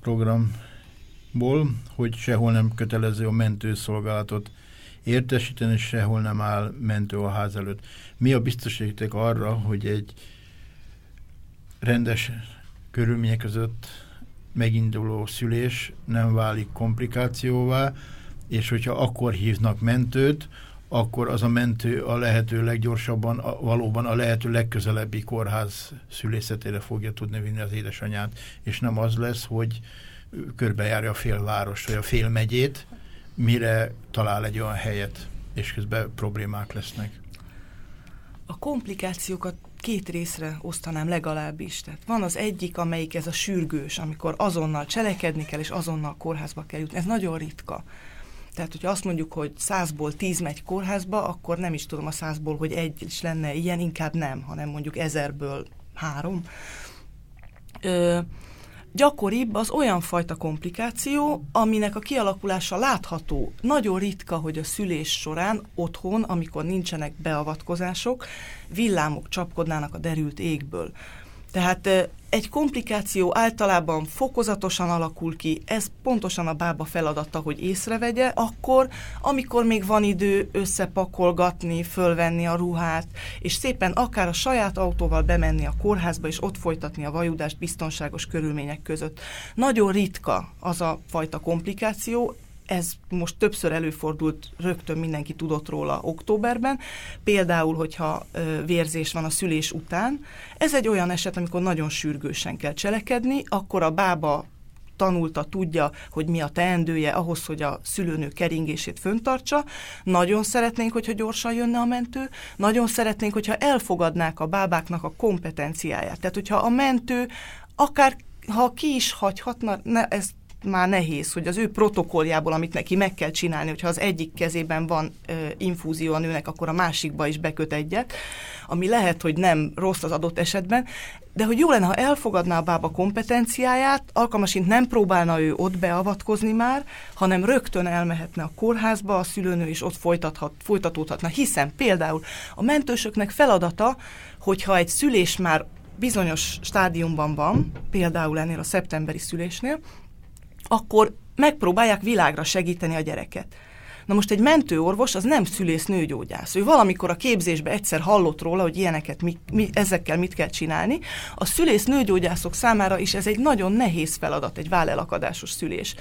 programból, hogy sehol nem kötelező a mentőszolgálatot értesíteni, sehol nem áll mentő a ház előtt. Mi a biztosíték arra, hogy egy rendes körülmények között meginduló szülés nem válik komplikációvá, és hogyha akkor hívnak mentőt, akkor az a mentő a lehető leggyorsabban, a, valóban a lehető legközelebbi kórház szülészetére fogja tudni vinni az édesanyát, és nem az lesz, hogy körbejárja a fél várost, vagy a fél megyét, mire talál egy olyan helyet, és közben problémák lesznek. A komplikációkat két részre osztanám legalábbis. Tehát van az egyik, amelyik ez a sürgős, amikor azonnal cselekedni kell, és azonnal kórházba kell jutni. Ez nagyon ritka. Tehát, hogyha azt mondjuk, hogy százból tíz megy kórházba, akkor nem is tudom a százból, hogy egy is lenne ilyen, inkább nem, hanem mondjuk ezerből három. Ö, gyakoribb az olyan fajta komplikáció, aminek a kialakulása látható. Nagyon ritka, hogy a szülés során otthon, amikor nincsenek beavatkozások, villámok csapkodnának a derült égből. Tehát egy komplikáció általában fokozatosan alakul ki, ez pontosan a bába feladata, hogy észrevegye, akkor, amikor még van idő összepakolgatni, fölvenni a ruhát, és szépen akár a saját autóval bemenni a kórházba, és ott folytatni a vajudást biztonságos körülmények között. Nagyon ritka az a fajta komplikáció, ez most többször előfordult, rögtön mindenki tudott róla októberben, például, hogyha vérzés van a szülés után. Ez egy olyan eset, amikor nagyon sürgősen kell cselekedni, akkor a bába tanulta, tudja, hogy mi a teendője ahhoz, hogy a szülőnő keringését föntartsa. Nagyon szeretnénk, hogyha gyorsan jönne a mentő, nagyon szeretnénk, hogyha elfogadnák a bábáknak a kompetenciáját. Tehát, hogyha a mentő akár ha ki is hagyhatna, ne, ezt már nehéz, hogy az ő protokolljából, amit neki meg kell csinálni, hogyha az egyik kezében van ö, infúzió a nőnek, akkor a másikba is beköt egyet, ami lehet, hogy nem rossz az adott esetben, de hogy jó lenne, ha elfogadná a bába kompetenciáját, alkalmasint nem próbálna ő ott beavatkozni már, hanem rögtön elmehetne a kórházba, a szülőnő is ott folytathat, folytatódhatna, hiszen például a mentősöknek feladata, hogyha egy szülés már bizonyos stádiumban van, például ennél a szeptemberi szülésnél, akkor megpróbálják világra segíteni a gyereket. Na most egy mentőorvos az nem szülész nőgyógyász. Ő valamikor a képzésbe egyszer hallott róla, hogy ilyeneket mi, mi, ezekkel mit kell csinálni. A szülész nőgyógyászok számára is ez egy nagyon nehéz feladat, egy vállelakadásos szülés.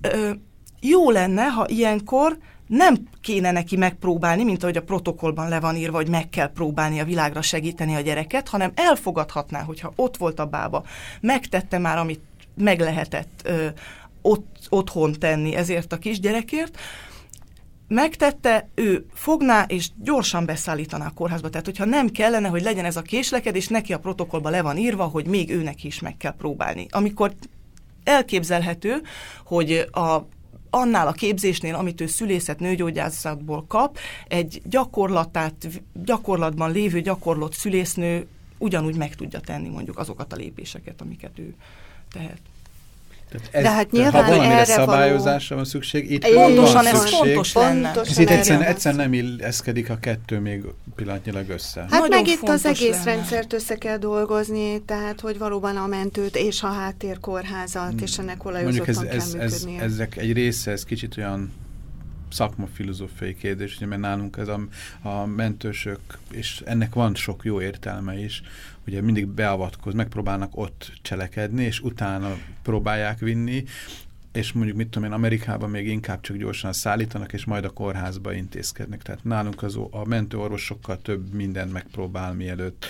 Ö, jó lenne, ha ilyenkor nem kéne neki megpróbálni, mint ahogy a protokollban le van írva, hogy meg kell próbálni a világra segíteni a gyereket, hanem elfogadhatná, hogyha ott volt a bába, megtette már, amit meg lehetett ö, ott, otthon tenni ezért a kisgyerekért, megtette, ő fogná és gyorsan beszállítaná a kórházba. Tehát, hogyha nem kellene, hogy legyen ez a késlekedés, neki a protokollba le van írva, hogy még őnek is meg kell próbálni. Amikor elképzelhető, hogy a annál a képzésnél, amit ő szülészet nőgyógyászatból kap, egy gyakorlatát, gyakorlatban lévő gyakorlott szülésznő ugyanúgy meg tudja tenni mondjuk azokat a lépéseket, amiket ő tehet. Tehát ez, De hát nyilván ha valamire szabályozásra való... van szükség, itt pontosan van ez szükség. fontos lenne. Pontosan itt egyszerűen, egyszerűen nem illeszkedik a kettő még pillanatnyilag össze. Hát Nagyon meg itt az egész lenne. rendszert össze kell dolgozni, tehát hogy valóban a mentőt és a háttérkórházat, hmm. és ennek olajozottan ez, kell ez, ez, ezek egy része, ez kicsit olyan szakmafilozófiai kérdés, ugye, mert nálunk ez a, a mentősök, és ennek van sok jó értelme is, ugye mindig beavatkoz, megpróbálnak ott cselekedni, és utána próbálják vinni, és mondjuk mit tudom én, Amerikában még inkább csak gyorsan szállítanak, és majd a kórházba intézkednek. Tehát nálunk az, a mentőorvos sokkal több mindent megpróbál, mielőtt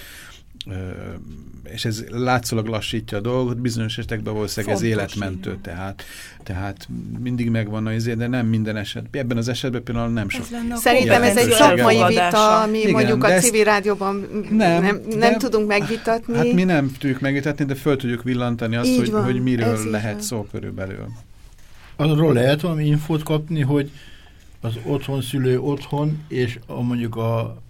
és ez látszólag lassítja a dolgot, bizonyos esetekben valószínűleg ez életmentő, tehát, tehát mindig megvan a izé, de nem minden esetben. Ebben az esetben például nem sok. Szerintem ez egy szakmai vita, ami igen, mondjuk a civil rádióban nem, nem, nem tudunk megvitatni. Hát mi nem tudjuk megvitatni, de föl tudjuk villantani azt, hogy, van, hogy miről lehet van. szó körülbelül. Arról lehet valami infót kapni, hogy az otthon szülő otthon, és a, mondjuk a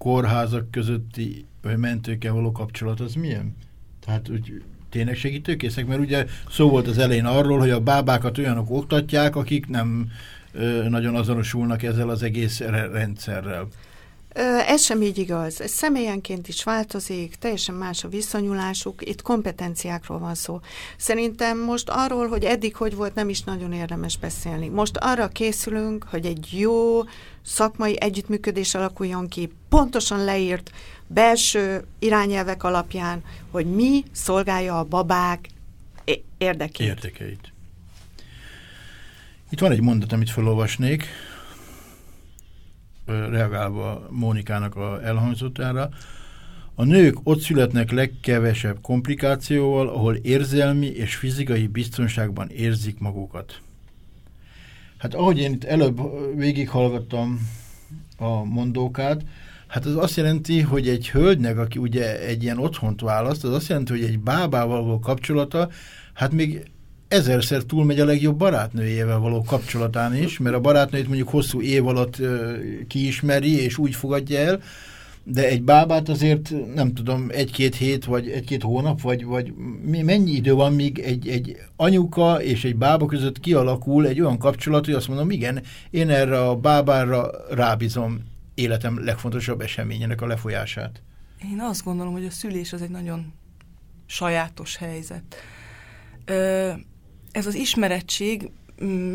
kórházak közötti vagy mentőkkel való kapcsolat az milyen? Tehát úgy tényleg segítőkészek? Mert ugye szó volt az elején arról, hogy a bábákat olyanok oktatják, akik nem ö, nagyon azonosulnak ezzel az egész rendszerrel. Ez sem így igaz. Ez személyenként is változik, teljesen más a viszonyulásuk, itt kompetenciákról van szó. Szerintem most arról, hogy eddig hogy volt, nem is nagyon érdemes beszélni. Most arra készülünk, hogy egy jó szakmai együttműködés alakuljon ki, pontosan leírt belső irányelvek alapján, hogy mi szolgálja a babák érdekét. Érdekeit. Itt van egy mondat, amit felolvasnék, reagálva Mónikának a elhangzottára. A nők ott születnek legkevesebb komplikációval, ahol érzelmi és fizikai biztonságban érzik magukat. Hát ahogy én itt előbb végighallgattam a mondókát, hát az azt jelenti, hogy egy hölgynek, aki ugye egy ilyen otthont választ, az azt jelenti, hogy egy bábával való kapcsolata, hát még ezerszer túlmegy a legjobb barátnőjével való kapcsolatán is, mert a barátnőjét mondjuk hosszú év alatt uh, kiismeri, és úgy fogadja el, de egy bábát azért nem tudom, egy-két hét, vagy egy-két hónap, vagy, vagy mennyi idő van, míg egy, egy anyuka és egy bába között kialakul egy olyan kapcsolat, hogy azt mondom, igen, én erre a bábára rábízom életem legfontosabb eseményének a lefolyását. Én azt gondolom, hogy a szülés az egy nagyon sajátos helyzet. Ö, ez az ismerettség,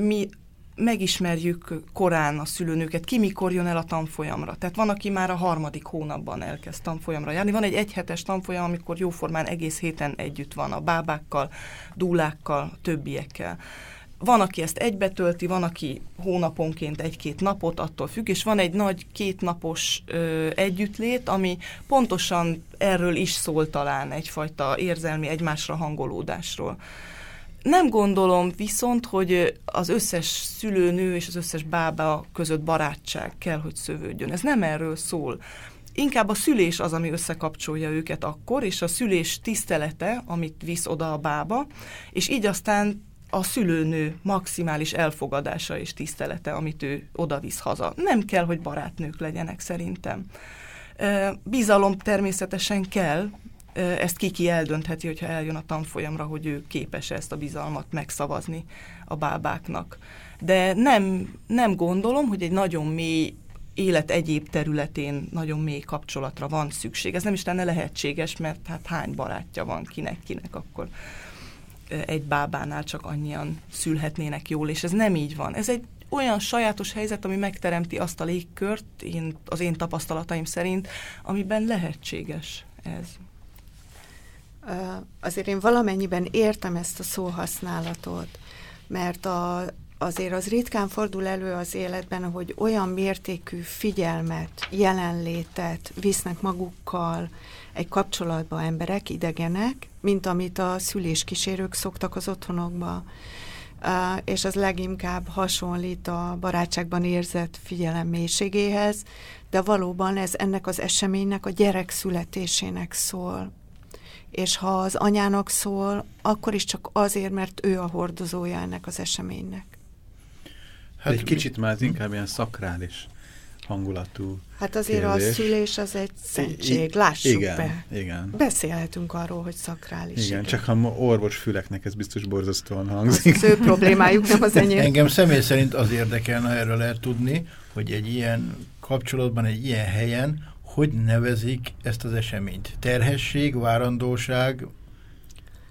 mi megismerjük korán a szülőnőket, ki mikor jön el a tanfolyamra. Tehát van, aki már a harmadik hónapban elkezd tanfolyamra járni. Van egy egyhetes tanfolyam, amikor jóformán egész héten együtt van a bábákkal, dúlákkal, többiekkel. Van, aki ezt egybetölti, van, aki hónaponként egy-két napot, attól függ, és van egy nagy kétnapos ö, együttlét, ami pontosan erről is szól talán egyfajta érzelmi egymásra hangolódásról. Nem gondolom viszont, hogy az összes szülőnő és az összes bába között barátság kell, hogy szövődjön. Ez nem erről szól. Inkább a szülés az, ami összekapcsolja őket akkor, és a szülés tisztelete, amit visz oda a bába, és így aztán a szülőnő maximális elfogadása és tisztelete, amit ő oda visz haza. Nem kell, hogy barátnők legyenek szerintem. Bizalom természetesen kell, ezt kiki eldöntheti, hogyha eljön a tanfolyamra, hogy ő képes ezt a bizalmat megszavazni a bábáknak. De nem, nem gondolom, hogy egy nagyon mély élet egyéb területén nagyon mély kapcsolatra van szükség. Ez nem is lenne lehetséges, mert hát hány barátja van kinek-kinek, akkor egy bábánál csak annyian szülhetnének jól, és ez nem így van. Ez egy olyan sajátos helyzet, ami megteremti azt a légkört, én, az én tapasztalataim szerint, amiben lehetséges ez azért én valamennyiben értem ezt a szóhasználatot, mert a, azért az ritkán fordul elő az életben, hogy olyan mértékű figyelmet, jelenlétet visznek magukkal egy kapcsolatba emberek, idegenek, mint amit a szüléskísérők szoktak az otthonokba. Uh, és az leginkább hasonlít a barátságban érzett figyelem mélységéhez, de valóban ez ennek az eseménynek a gyerek születésének szól és ha az anyának szól, akkor is csak azért, mert ő a hordozója ennek az eseménynek. Hát egy kicsit már inkább ilyen szakrális hangulatú Hát azért kérdés. a szülés az egy szentség, lássuk igen, be. Igen. Beszélhetünk arról, hogy szakrális. Igen, igen. csak ha orvos füleknek ez biztos borzasztóan hangzik. Az ő problémájuk, nem az enyém. Engem személy szerint az érdekelne, erről lehet tudni, hogy egy ilyen kapcsolatban, egy ilyen helyen hogy nevezik ezt az eseményt? Terhesség, várandóság,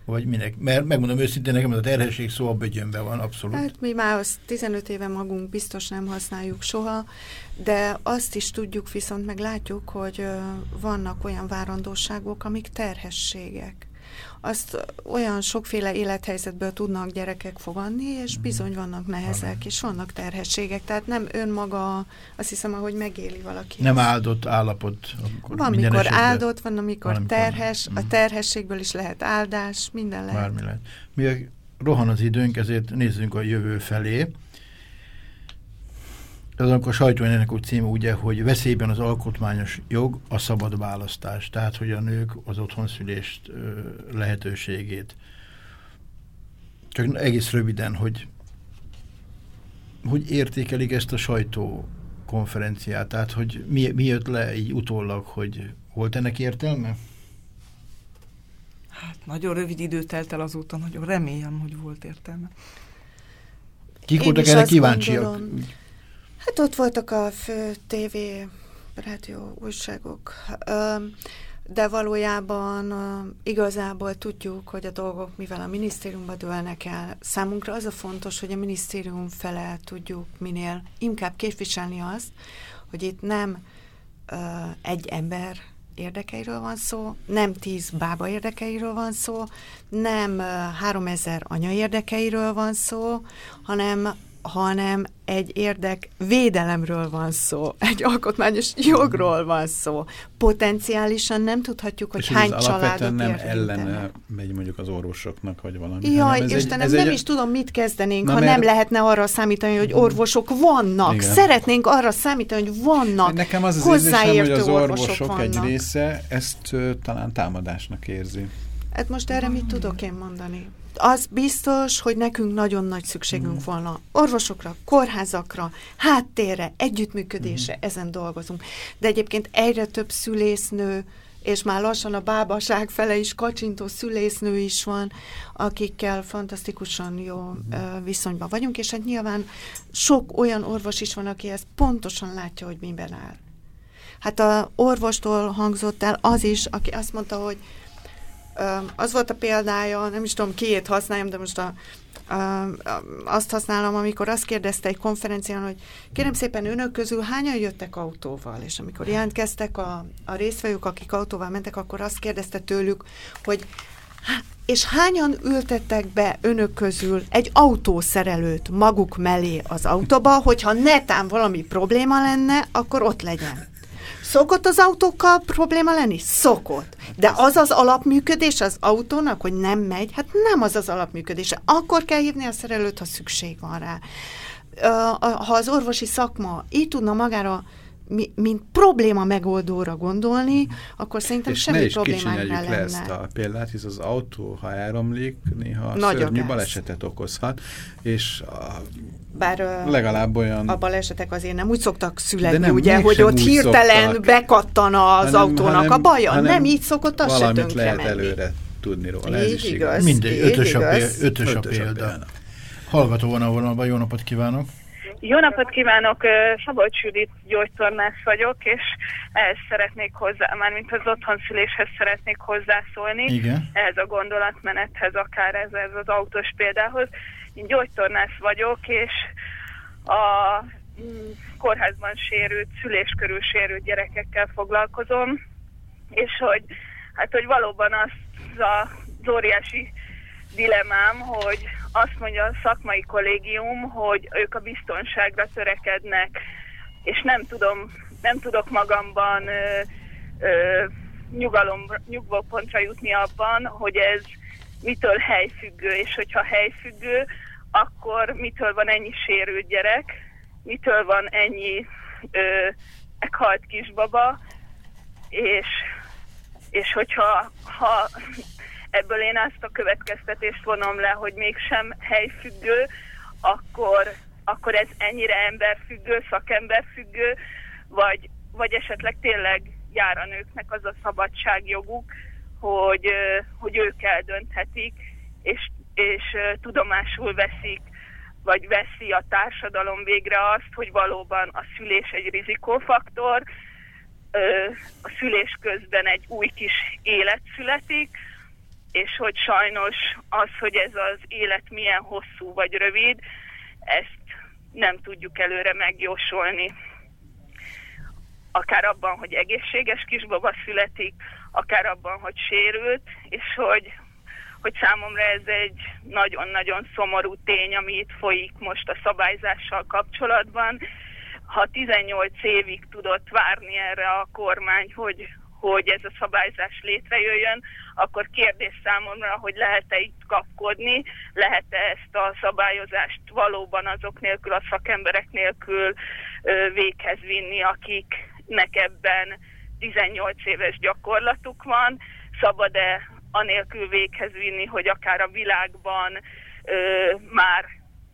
vagy minek? Mert megmondom őszintén, nekem ez a terhesség szó a bögyönben van, abszolút. Hát mi már azt 15 éve magunk biztos nem használjuk soha, de azt is tudjuk, viszont meg látjuk, hogy vannak olyan várandóságok, amik terhességek. Azt olyan sokféle élethelyzetből tudnak gyerekek fogadni, és mhm. bizony vannak nehezek, és vannak terhességek, tehát nem önmaga, azt hiszem, ahogy megéli valaki. Nem áldott állapot. Van, mikor áldott, van, amikor terhes, a mhm. terhességből is lehet áldás, minden lehet. Bármi lehet. Mi rohan az időnk, ezért nézzünk a jövő felé. Amikor a sajtójának úgy címe ugye, hogy veszélyben az alkotmányos jog a szabad választás. Tehát, hogy a nők az otthonszülést lehetőségét. Csak egész röviden, hogy hogy értékelik ezt a sajtókonferenciát? Tehát, hogy mi, mi jött le így utólag, hogy volt ennek értelme? Hát nagyon rövid idő telt el azóta, nagyon remélem, hogy volt értelme. Kik voltak erre kíváncsiak? Gondolom, Hát ott voltak a fő tévé, rádió, újságok, de valójában igazából tudjuk, hogy a dolgok, mivel a minisztériumba dőlnek el, számunkra az a fontos, hogy a minisztérium fele tudjuk minél inkább képviselni azt, hogy itt nem egy ember érdekeiről van szó, nem tíz bába érdekeiről van szó, nem három ezer anya érdekeiről van szó, hanem hanem egy érdek védelemről van szó, egy alkotmányos jogról van szó. Potenciálisan nem tudhatjuk, hogy és hány ez családot nem ellene megy mondjuk az orvosoknak, vagy valami. Jaj, ez Istenem, egy, ez nem egy... is tudom, mit kezdenénk, Na, ha mert... nem lehetne arra számítani, hogy orvosok vannak. Igen. Szeretnénk arra számítani, hogy vannak Nekem az az érzésem, hogy az orvosok vannak. egy része ezt uh, talán támadásnak érzi. Hát most erre mit tudok én mondani? Az biztos, hogy nekünk nagyon nagy szükségünk mm. volna orvosokra, kórházakra, háttérre, együttműködésre, mm. ezen dolgozunk. De egyébként egyre több szülésznő, és már lassan a bábaság fele is kacsintó szülésznő is van, akikkel fantasztikusan jó mm. viszonyban vagyunk, és hát nyilván sok olyan orvos is van, aki ezt pontosan látja, hogy miben áll. Hát a orvostól hangzott el az is, aki azt mondta, hogy az volt a példája, nem is tudom, kiét használjam, de most a, a, azt használom, amikor azt kérdezte egy konferencián, hogy kérem szépen önök közül hányan jöttek autóval, és amikor jelentkeztek a, a résztvevők, akik autóval mentek, akkor azt kérdezte tőlük, hogy és hányan ültettek be önök közül egy autószerelőt maguk mellé az autóba, hogyha netán valami probléma lenne, akkor ott legyen. Szokott az autókkal probléma lenni? Szokott. De az az alapműködés az autónak, hogy nem megy? Hát nem az az alapműködése. Akkor kell hívni a szerelőt, ha szükség van rá. Ha az orvosi szakma így tudna magára mint probléma megoldóra gondolni, akkor szerintem és semmi problémánk ne lenne. le ezt a példát, hisz az autó, ha elromlik, néha Nagyon szörnyű gáz. balesetet okozhat, és a, bár legalább olyan... a balesetek azért nem úgy szoktak születni, nem, ugye, hogy ott hirtelen szoktak, bekattan az hanem, autónak hanem, a baja. Hanem nem így szokott, az se tönkre lehet menni. előre tudni róla, ez is igaz. igaz. Mindegy, ötös, a, ötös, ötös a példa. Hallgató van a vonalban, jó napot kívánok! Jó napot kívánok, Szabolcs Judit gyógytornász vagyok, és ehhez szeretnék hozzá, már mint az otthonszüléshez szeretnék hozzászólni, Igen. ehhez a gondolatmenethez, akár ez, ez az autós példához. Én gyógytornász vagyok, és a mm, kórházban sérült, szülés körül sérült gyerekekkel foglalkozom, és hogy, hát, hogy valóban az, az óriási dilemám, hogy azt mondja a szakmai kollégium, hogy ők a biztonságra törekednek, és nem tudom, nem tudok magamban ö, ö, nyugalom, nyugvópontra jutni abban, hogy ez mitől helyfüggő, és hogyha helyfüggő, akkor mitől van ennyi sérült gyerek, mitől van ennyi ö, meghalt kisbaba, és, és hogyha ha ebből én azt a következtetést vonom le, hogy mégsem helyfüggő, akkor, akkor ez ennyire emberfüggő, szakemberfüggő, vagy, vagy esetleg tényleg jár a nőknek az a szabadságjoguk, hogy, hogy ők eldönthetik, és, és tudomásul veszik, vagy veszi a társadalom végre azt, hogy valóban a szülés egy rizikófaktor, a szülés közben egy új kis élet születik, és hogy sajnos az, hogy ez az élet milyen hosszú vagy rövid, ezt nem tudjuk előre megjósolni. Akár abban, hogy egészséges kisbaba születik, akár abban, hogy sérült, és hogy hogy számomra ez egy nagyon-nagyon szomorú tény, ami itt folyik most a szabályzással kapcsolatban. Ha 18 évig tudott várni erre a kormány, hogy, hogy ez a szabályzás létrejöjjön, akkor kérdés számomra, hogy lehet-e itt kapkodni, lehet-e ezt a szabályozást valóban azok nélkül, a szakemberek nélkül véghez vinni, akiknek ebben 18 éves gyakorlatuk van, szabad-e anélkül véghez vinni, hogy akár a világban ö, már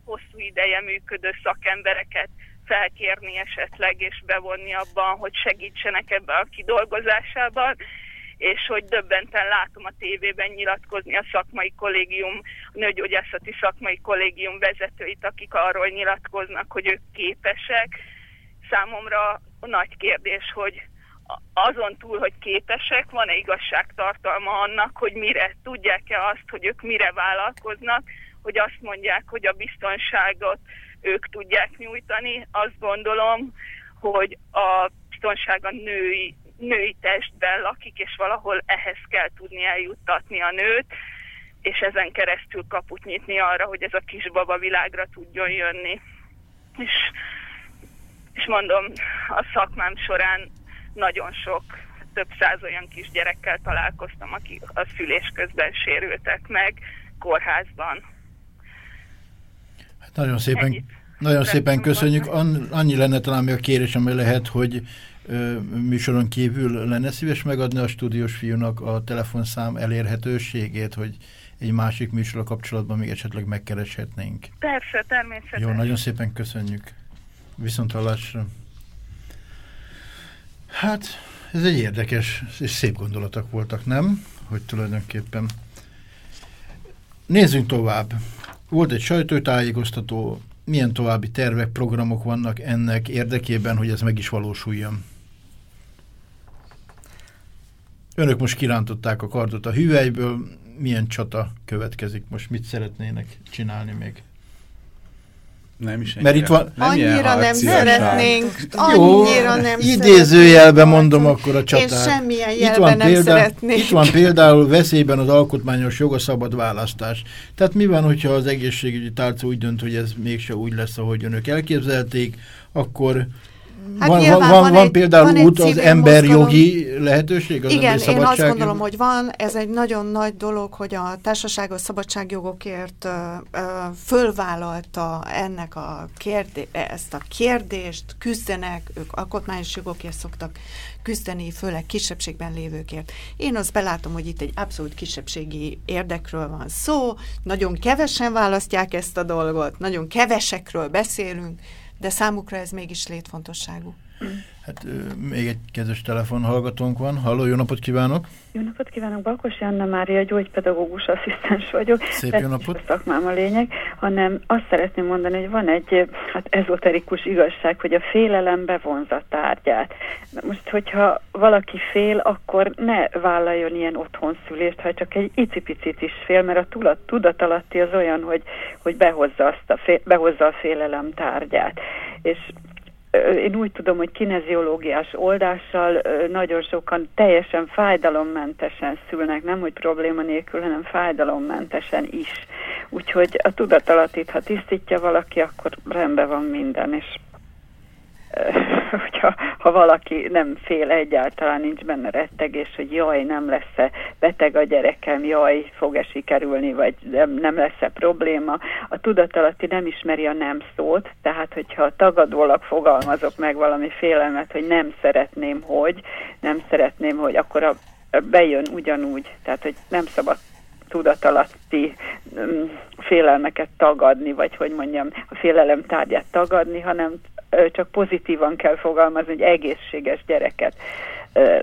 hosszú ideje működő szakembereket felkérni esetleg, és bevonni abban, hogy segítsenek ebbe a kidolgozásában, és hogy döbbenten látom a tévében nyilatkozni a szakmai kollégium, a nőgyógyászati szakmai kollégium vezetőit, akik arról nyilatkoznak, hogy ők képesek. Számomra nagy kérdés, hogy azon túl, hogy képesek, van-e igazságtartalma annak, hogy mire tudják-e azt, hogy ők mire vállalkoznak, hogy azt mondják, hogy a biztonságot ők tudják nyújtani. Azt gondolom, hogy a biztonság a női, női testben lakik, és valahol ehhez kell tudni eljuttatni a nőt, és ezen keresztül kaput nyitni arra, hogy ez a kisbaba világra tudjon jönni. És, és mondom, a szakmám során nagyon sok, több száz olyan kisgyerekkel találkoztam, akik a szülés közben sérültek meg kórházban. Nagyon szépen, Ennyit. nagyon szépen köszönjük. An, annyi lenne talán még a kérés, ami lehet, hogy ö, műsoron kívül lenne szíves megadni a stúdiós fiúnak a telefonszám elérhetőségét, hogy egy másik műsorra kapcsolatban még esetleg megkereshetnénk. Persze, természetesen. Jó, nagyon szépen köszönjük. Viszont hallásra. Hát, ez egy érdekes és szép gondolatok voltak, nem? Hogy tulajdonképpen. Nézzünk tovább. Volt egy sajtótájékoztató, milyen további tervek, programok vannak ennek érdekében, hogy ez meg is valósuljon? Önök most kirántották a kardot a hüvelyből, milyen csata következik most, mit szeretnének csinálni még? Nem is Mert itt van... Nem annyira nem szeretnénk, annyira nem idézőjelben mondom akkor a csatát. Én semmilyen jelben itt van nem példá, szeretnék. Itt van például veszélyben az alkotmányos jog a szabad választás. Tehát mi van, hogyha az egészségügyi tárca úgy dönt, hogy ez mégse úgy lesz, ahogy önök elképzelték, akkor Hát van, van, van, van egy, például van út az emberjogi lehetőség? Az Igen, én azt gondolom, hogy van. Ez egy nagyon nagy dolog, hogy a társaságos szabadságjogokért ö, ö, fölvállalta ennek a kérdé ezt a kérdést, küzdenek, ők alkotmányos jogokért szoktak küzdeni, főleg kisebbségben lévőkért. Én azt belátom, hogy itt egy abszolút kisebbségi érdekről van szó, nagyon kevesen választják ezt a dolgot, nagyon kevesekről beszélünk, de számukra ez mégis létfontosságú. Hát még egy kedves telefonhallgatónk van. Halló, jó napot kívánok! Jó napot kívánok, Bakos Janna Mária, gyógypedagógus asszisztens vagyok. Szép jó napot! A szakmám a lényeg, hanem azt szeretném mondani, hogy van egy hát ezoterikus igazság, hogy a félelem bevonza tárgyát. Most, hogyha valaki fél, akkor ne vállaljon ilyen otthonszülést, ha csak egy icipicit is fél, mert a tudat, tudatalatti az olyan, hogy, hogy behozza, azt a fél, behozza a félelem tárgyát. És én úgy tudom, hogy kineziológiás oldással nagyon sokan teljesen fájdalommentesen szülnek, nem hogy probléma nélkül, hanem fájdalommentesen is. Úgyhogy a tudatalatit, ha tisztítja valaki, akkor rendben van minden, és [laughs] hogyha ha valaki nem fél egyáltalán, nincs benne rettegés, hogy jaj, nem lesz-e beteg a gyerekem, jaj, fog-e sikerülni, vagy nem, lesz-e probléma. A tudatalatti nem ismeri a nem szót, tehát hogyha tagadólag fogalmazok meg valami félelmet, hogy nem szeretném, hogy, nem szeretném, hogy akkor a, bejön ugyanúgy, tehát hogy nem szabad tudatalatti um, félelmeket tagadni, vagy hogy mondjam, a félelem tárgyát tagadni, hanem csak pozitívan kell fogalmazni, hogy egészséges gyereket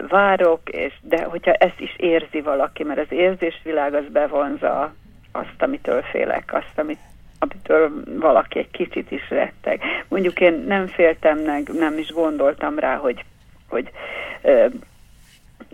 várok, és, de hogyha ezt is érzi valaki, mert az érzésvilág az bevonza azt, amitől félek, azt, amit amitől valaki egy kicsit is retteg. Mondjuk én nem féltem meg, nem is gondoltam rá, hogy, hogy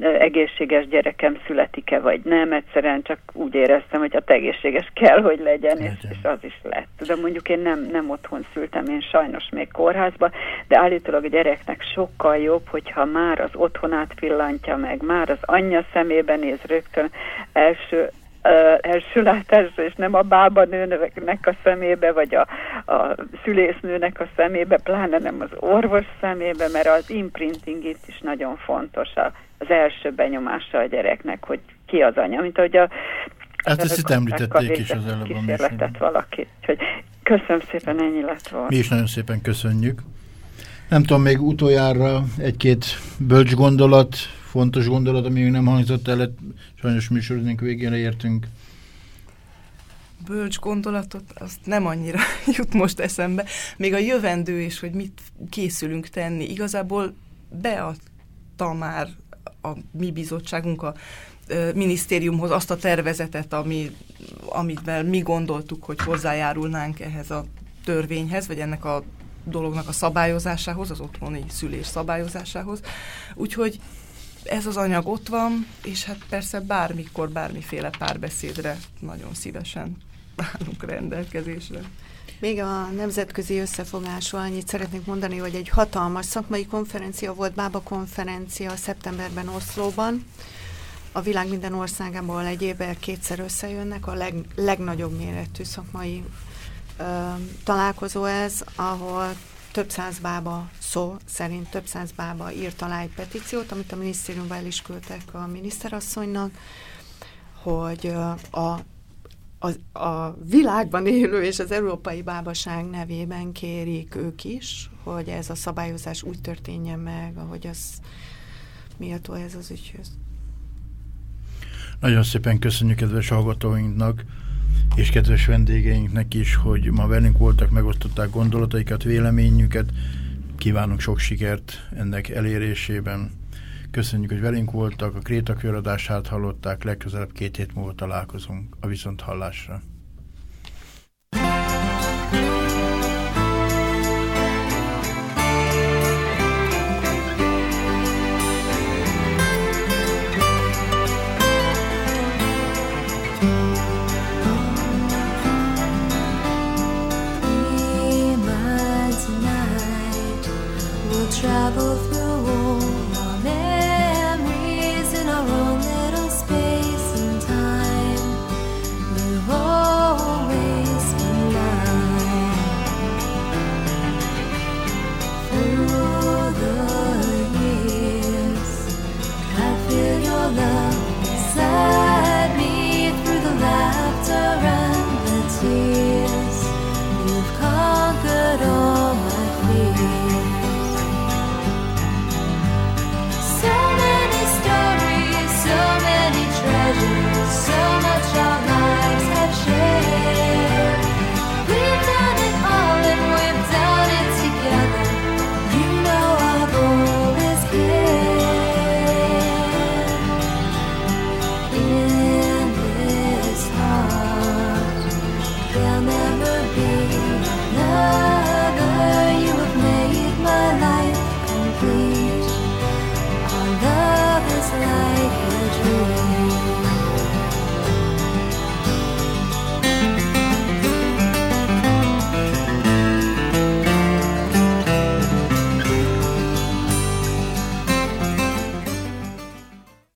egészséges gyerekem születik-e vagy nem, egyszerűen csak úgy éreztem, hogy a egészséges kell, hogy legyen, és, és az is lett. De mondjuk én nem, nem otthon szültem, én sajnos még kórházba, de állítólag a gyereknek sokkal jobb, hogyha már az otthonát pillantja meg, már az anyja szemébe néz rögtön első uh, első látásra, és nem a bába nőnek a szemébe, vagy a, a szülésznőnek a szemébe, pláne nem az orvos szemébe, mert az imprinting itt is nagyon fontos az első benyomása a gyereknek, hogy ki az anya, mint ahogy a Hát ezt itt említették is az előbb. Kísérletet valaki. Úgyhogy köszönöm szépen, ennyi lett volna. Mi is nagyon szépen köszönjük. Nem tudom, még utoljára egy-két bölcs gondolat, fontos gondolat, ami még nem hangzott el, sajnos műsoroznénk végére értünk. Bölcs gondolatot, azt nem annyira [laughs] jut most eszembe. Még a jövendő is, hogy mit készülünk tenni. Igazából beadta már a mi bizottságunk a minisztériumhoz azt a tervezetet, ami, amivel mi gondoltuk, hogy hozzájárulnánk ehhez a törvényhez, vagy ennek a dolognak a szabályozásához, az otthoni szülés szabályozásához. Úgyhogy ez az anyag ott van, és hát persze bármikor, bármiféle párbeszédre nagyon szívesen állunk rendelkezésre. Még a nemzetközi összefogásról annyit szeretnék mondani, hogy egy hatalmas szakmai konferencia volt, Bába konferencia szeptemberben Oszlóban. A világ minden országából egy évben kétszer összejönnek, a leg, legnagyobb méretű szakmai ö, találkozó ez, ahol több száz bába szó szerint több száz bába írt alá egy petíciót, amit a minisztériumban el is küldtek a miniszterasszonynak, hogy a, a, a világban élő és az európai bábaság nevében kérik ők is, hogy ez a szabályozás úgy történjen meg, ahogy az miatt ez az ügyhöz. Nagyon szépen köszönjük kedves hallgatóinknak, és kedves vendégeinknek is, hogy ma velünk voltak, megosztották gondolataikat, véleményüket. Kívánunk sok sikert ennek elérésében. Köszönjük, hogy velünk voltak, a Krétakőradását hallották, legközelebb két hét múlva találkozunk a viszonthallásra.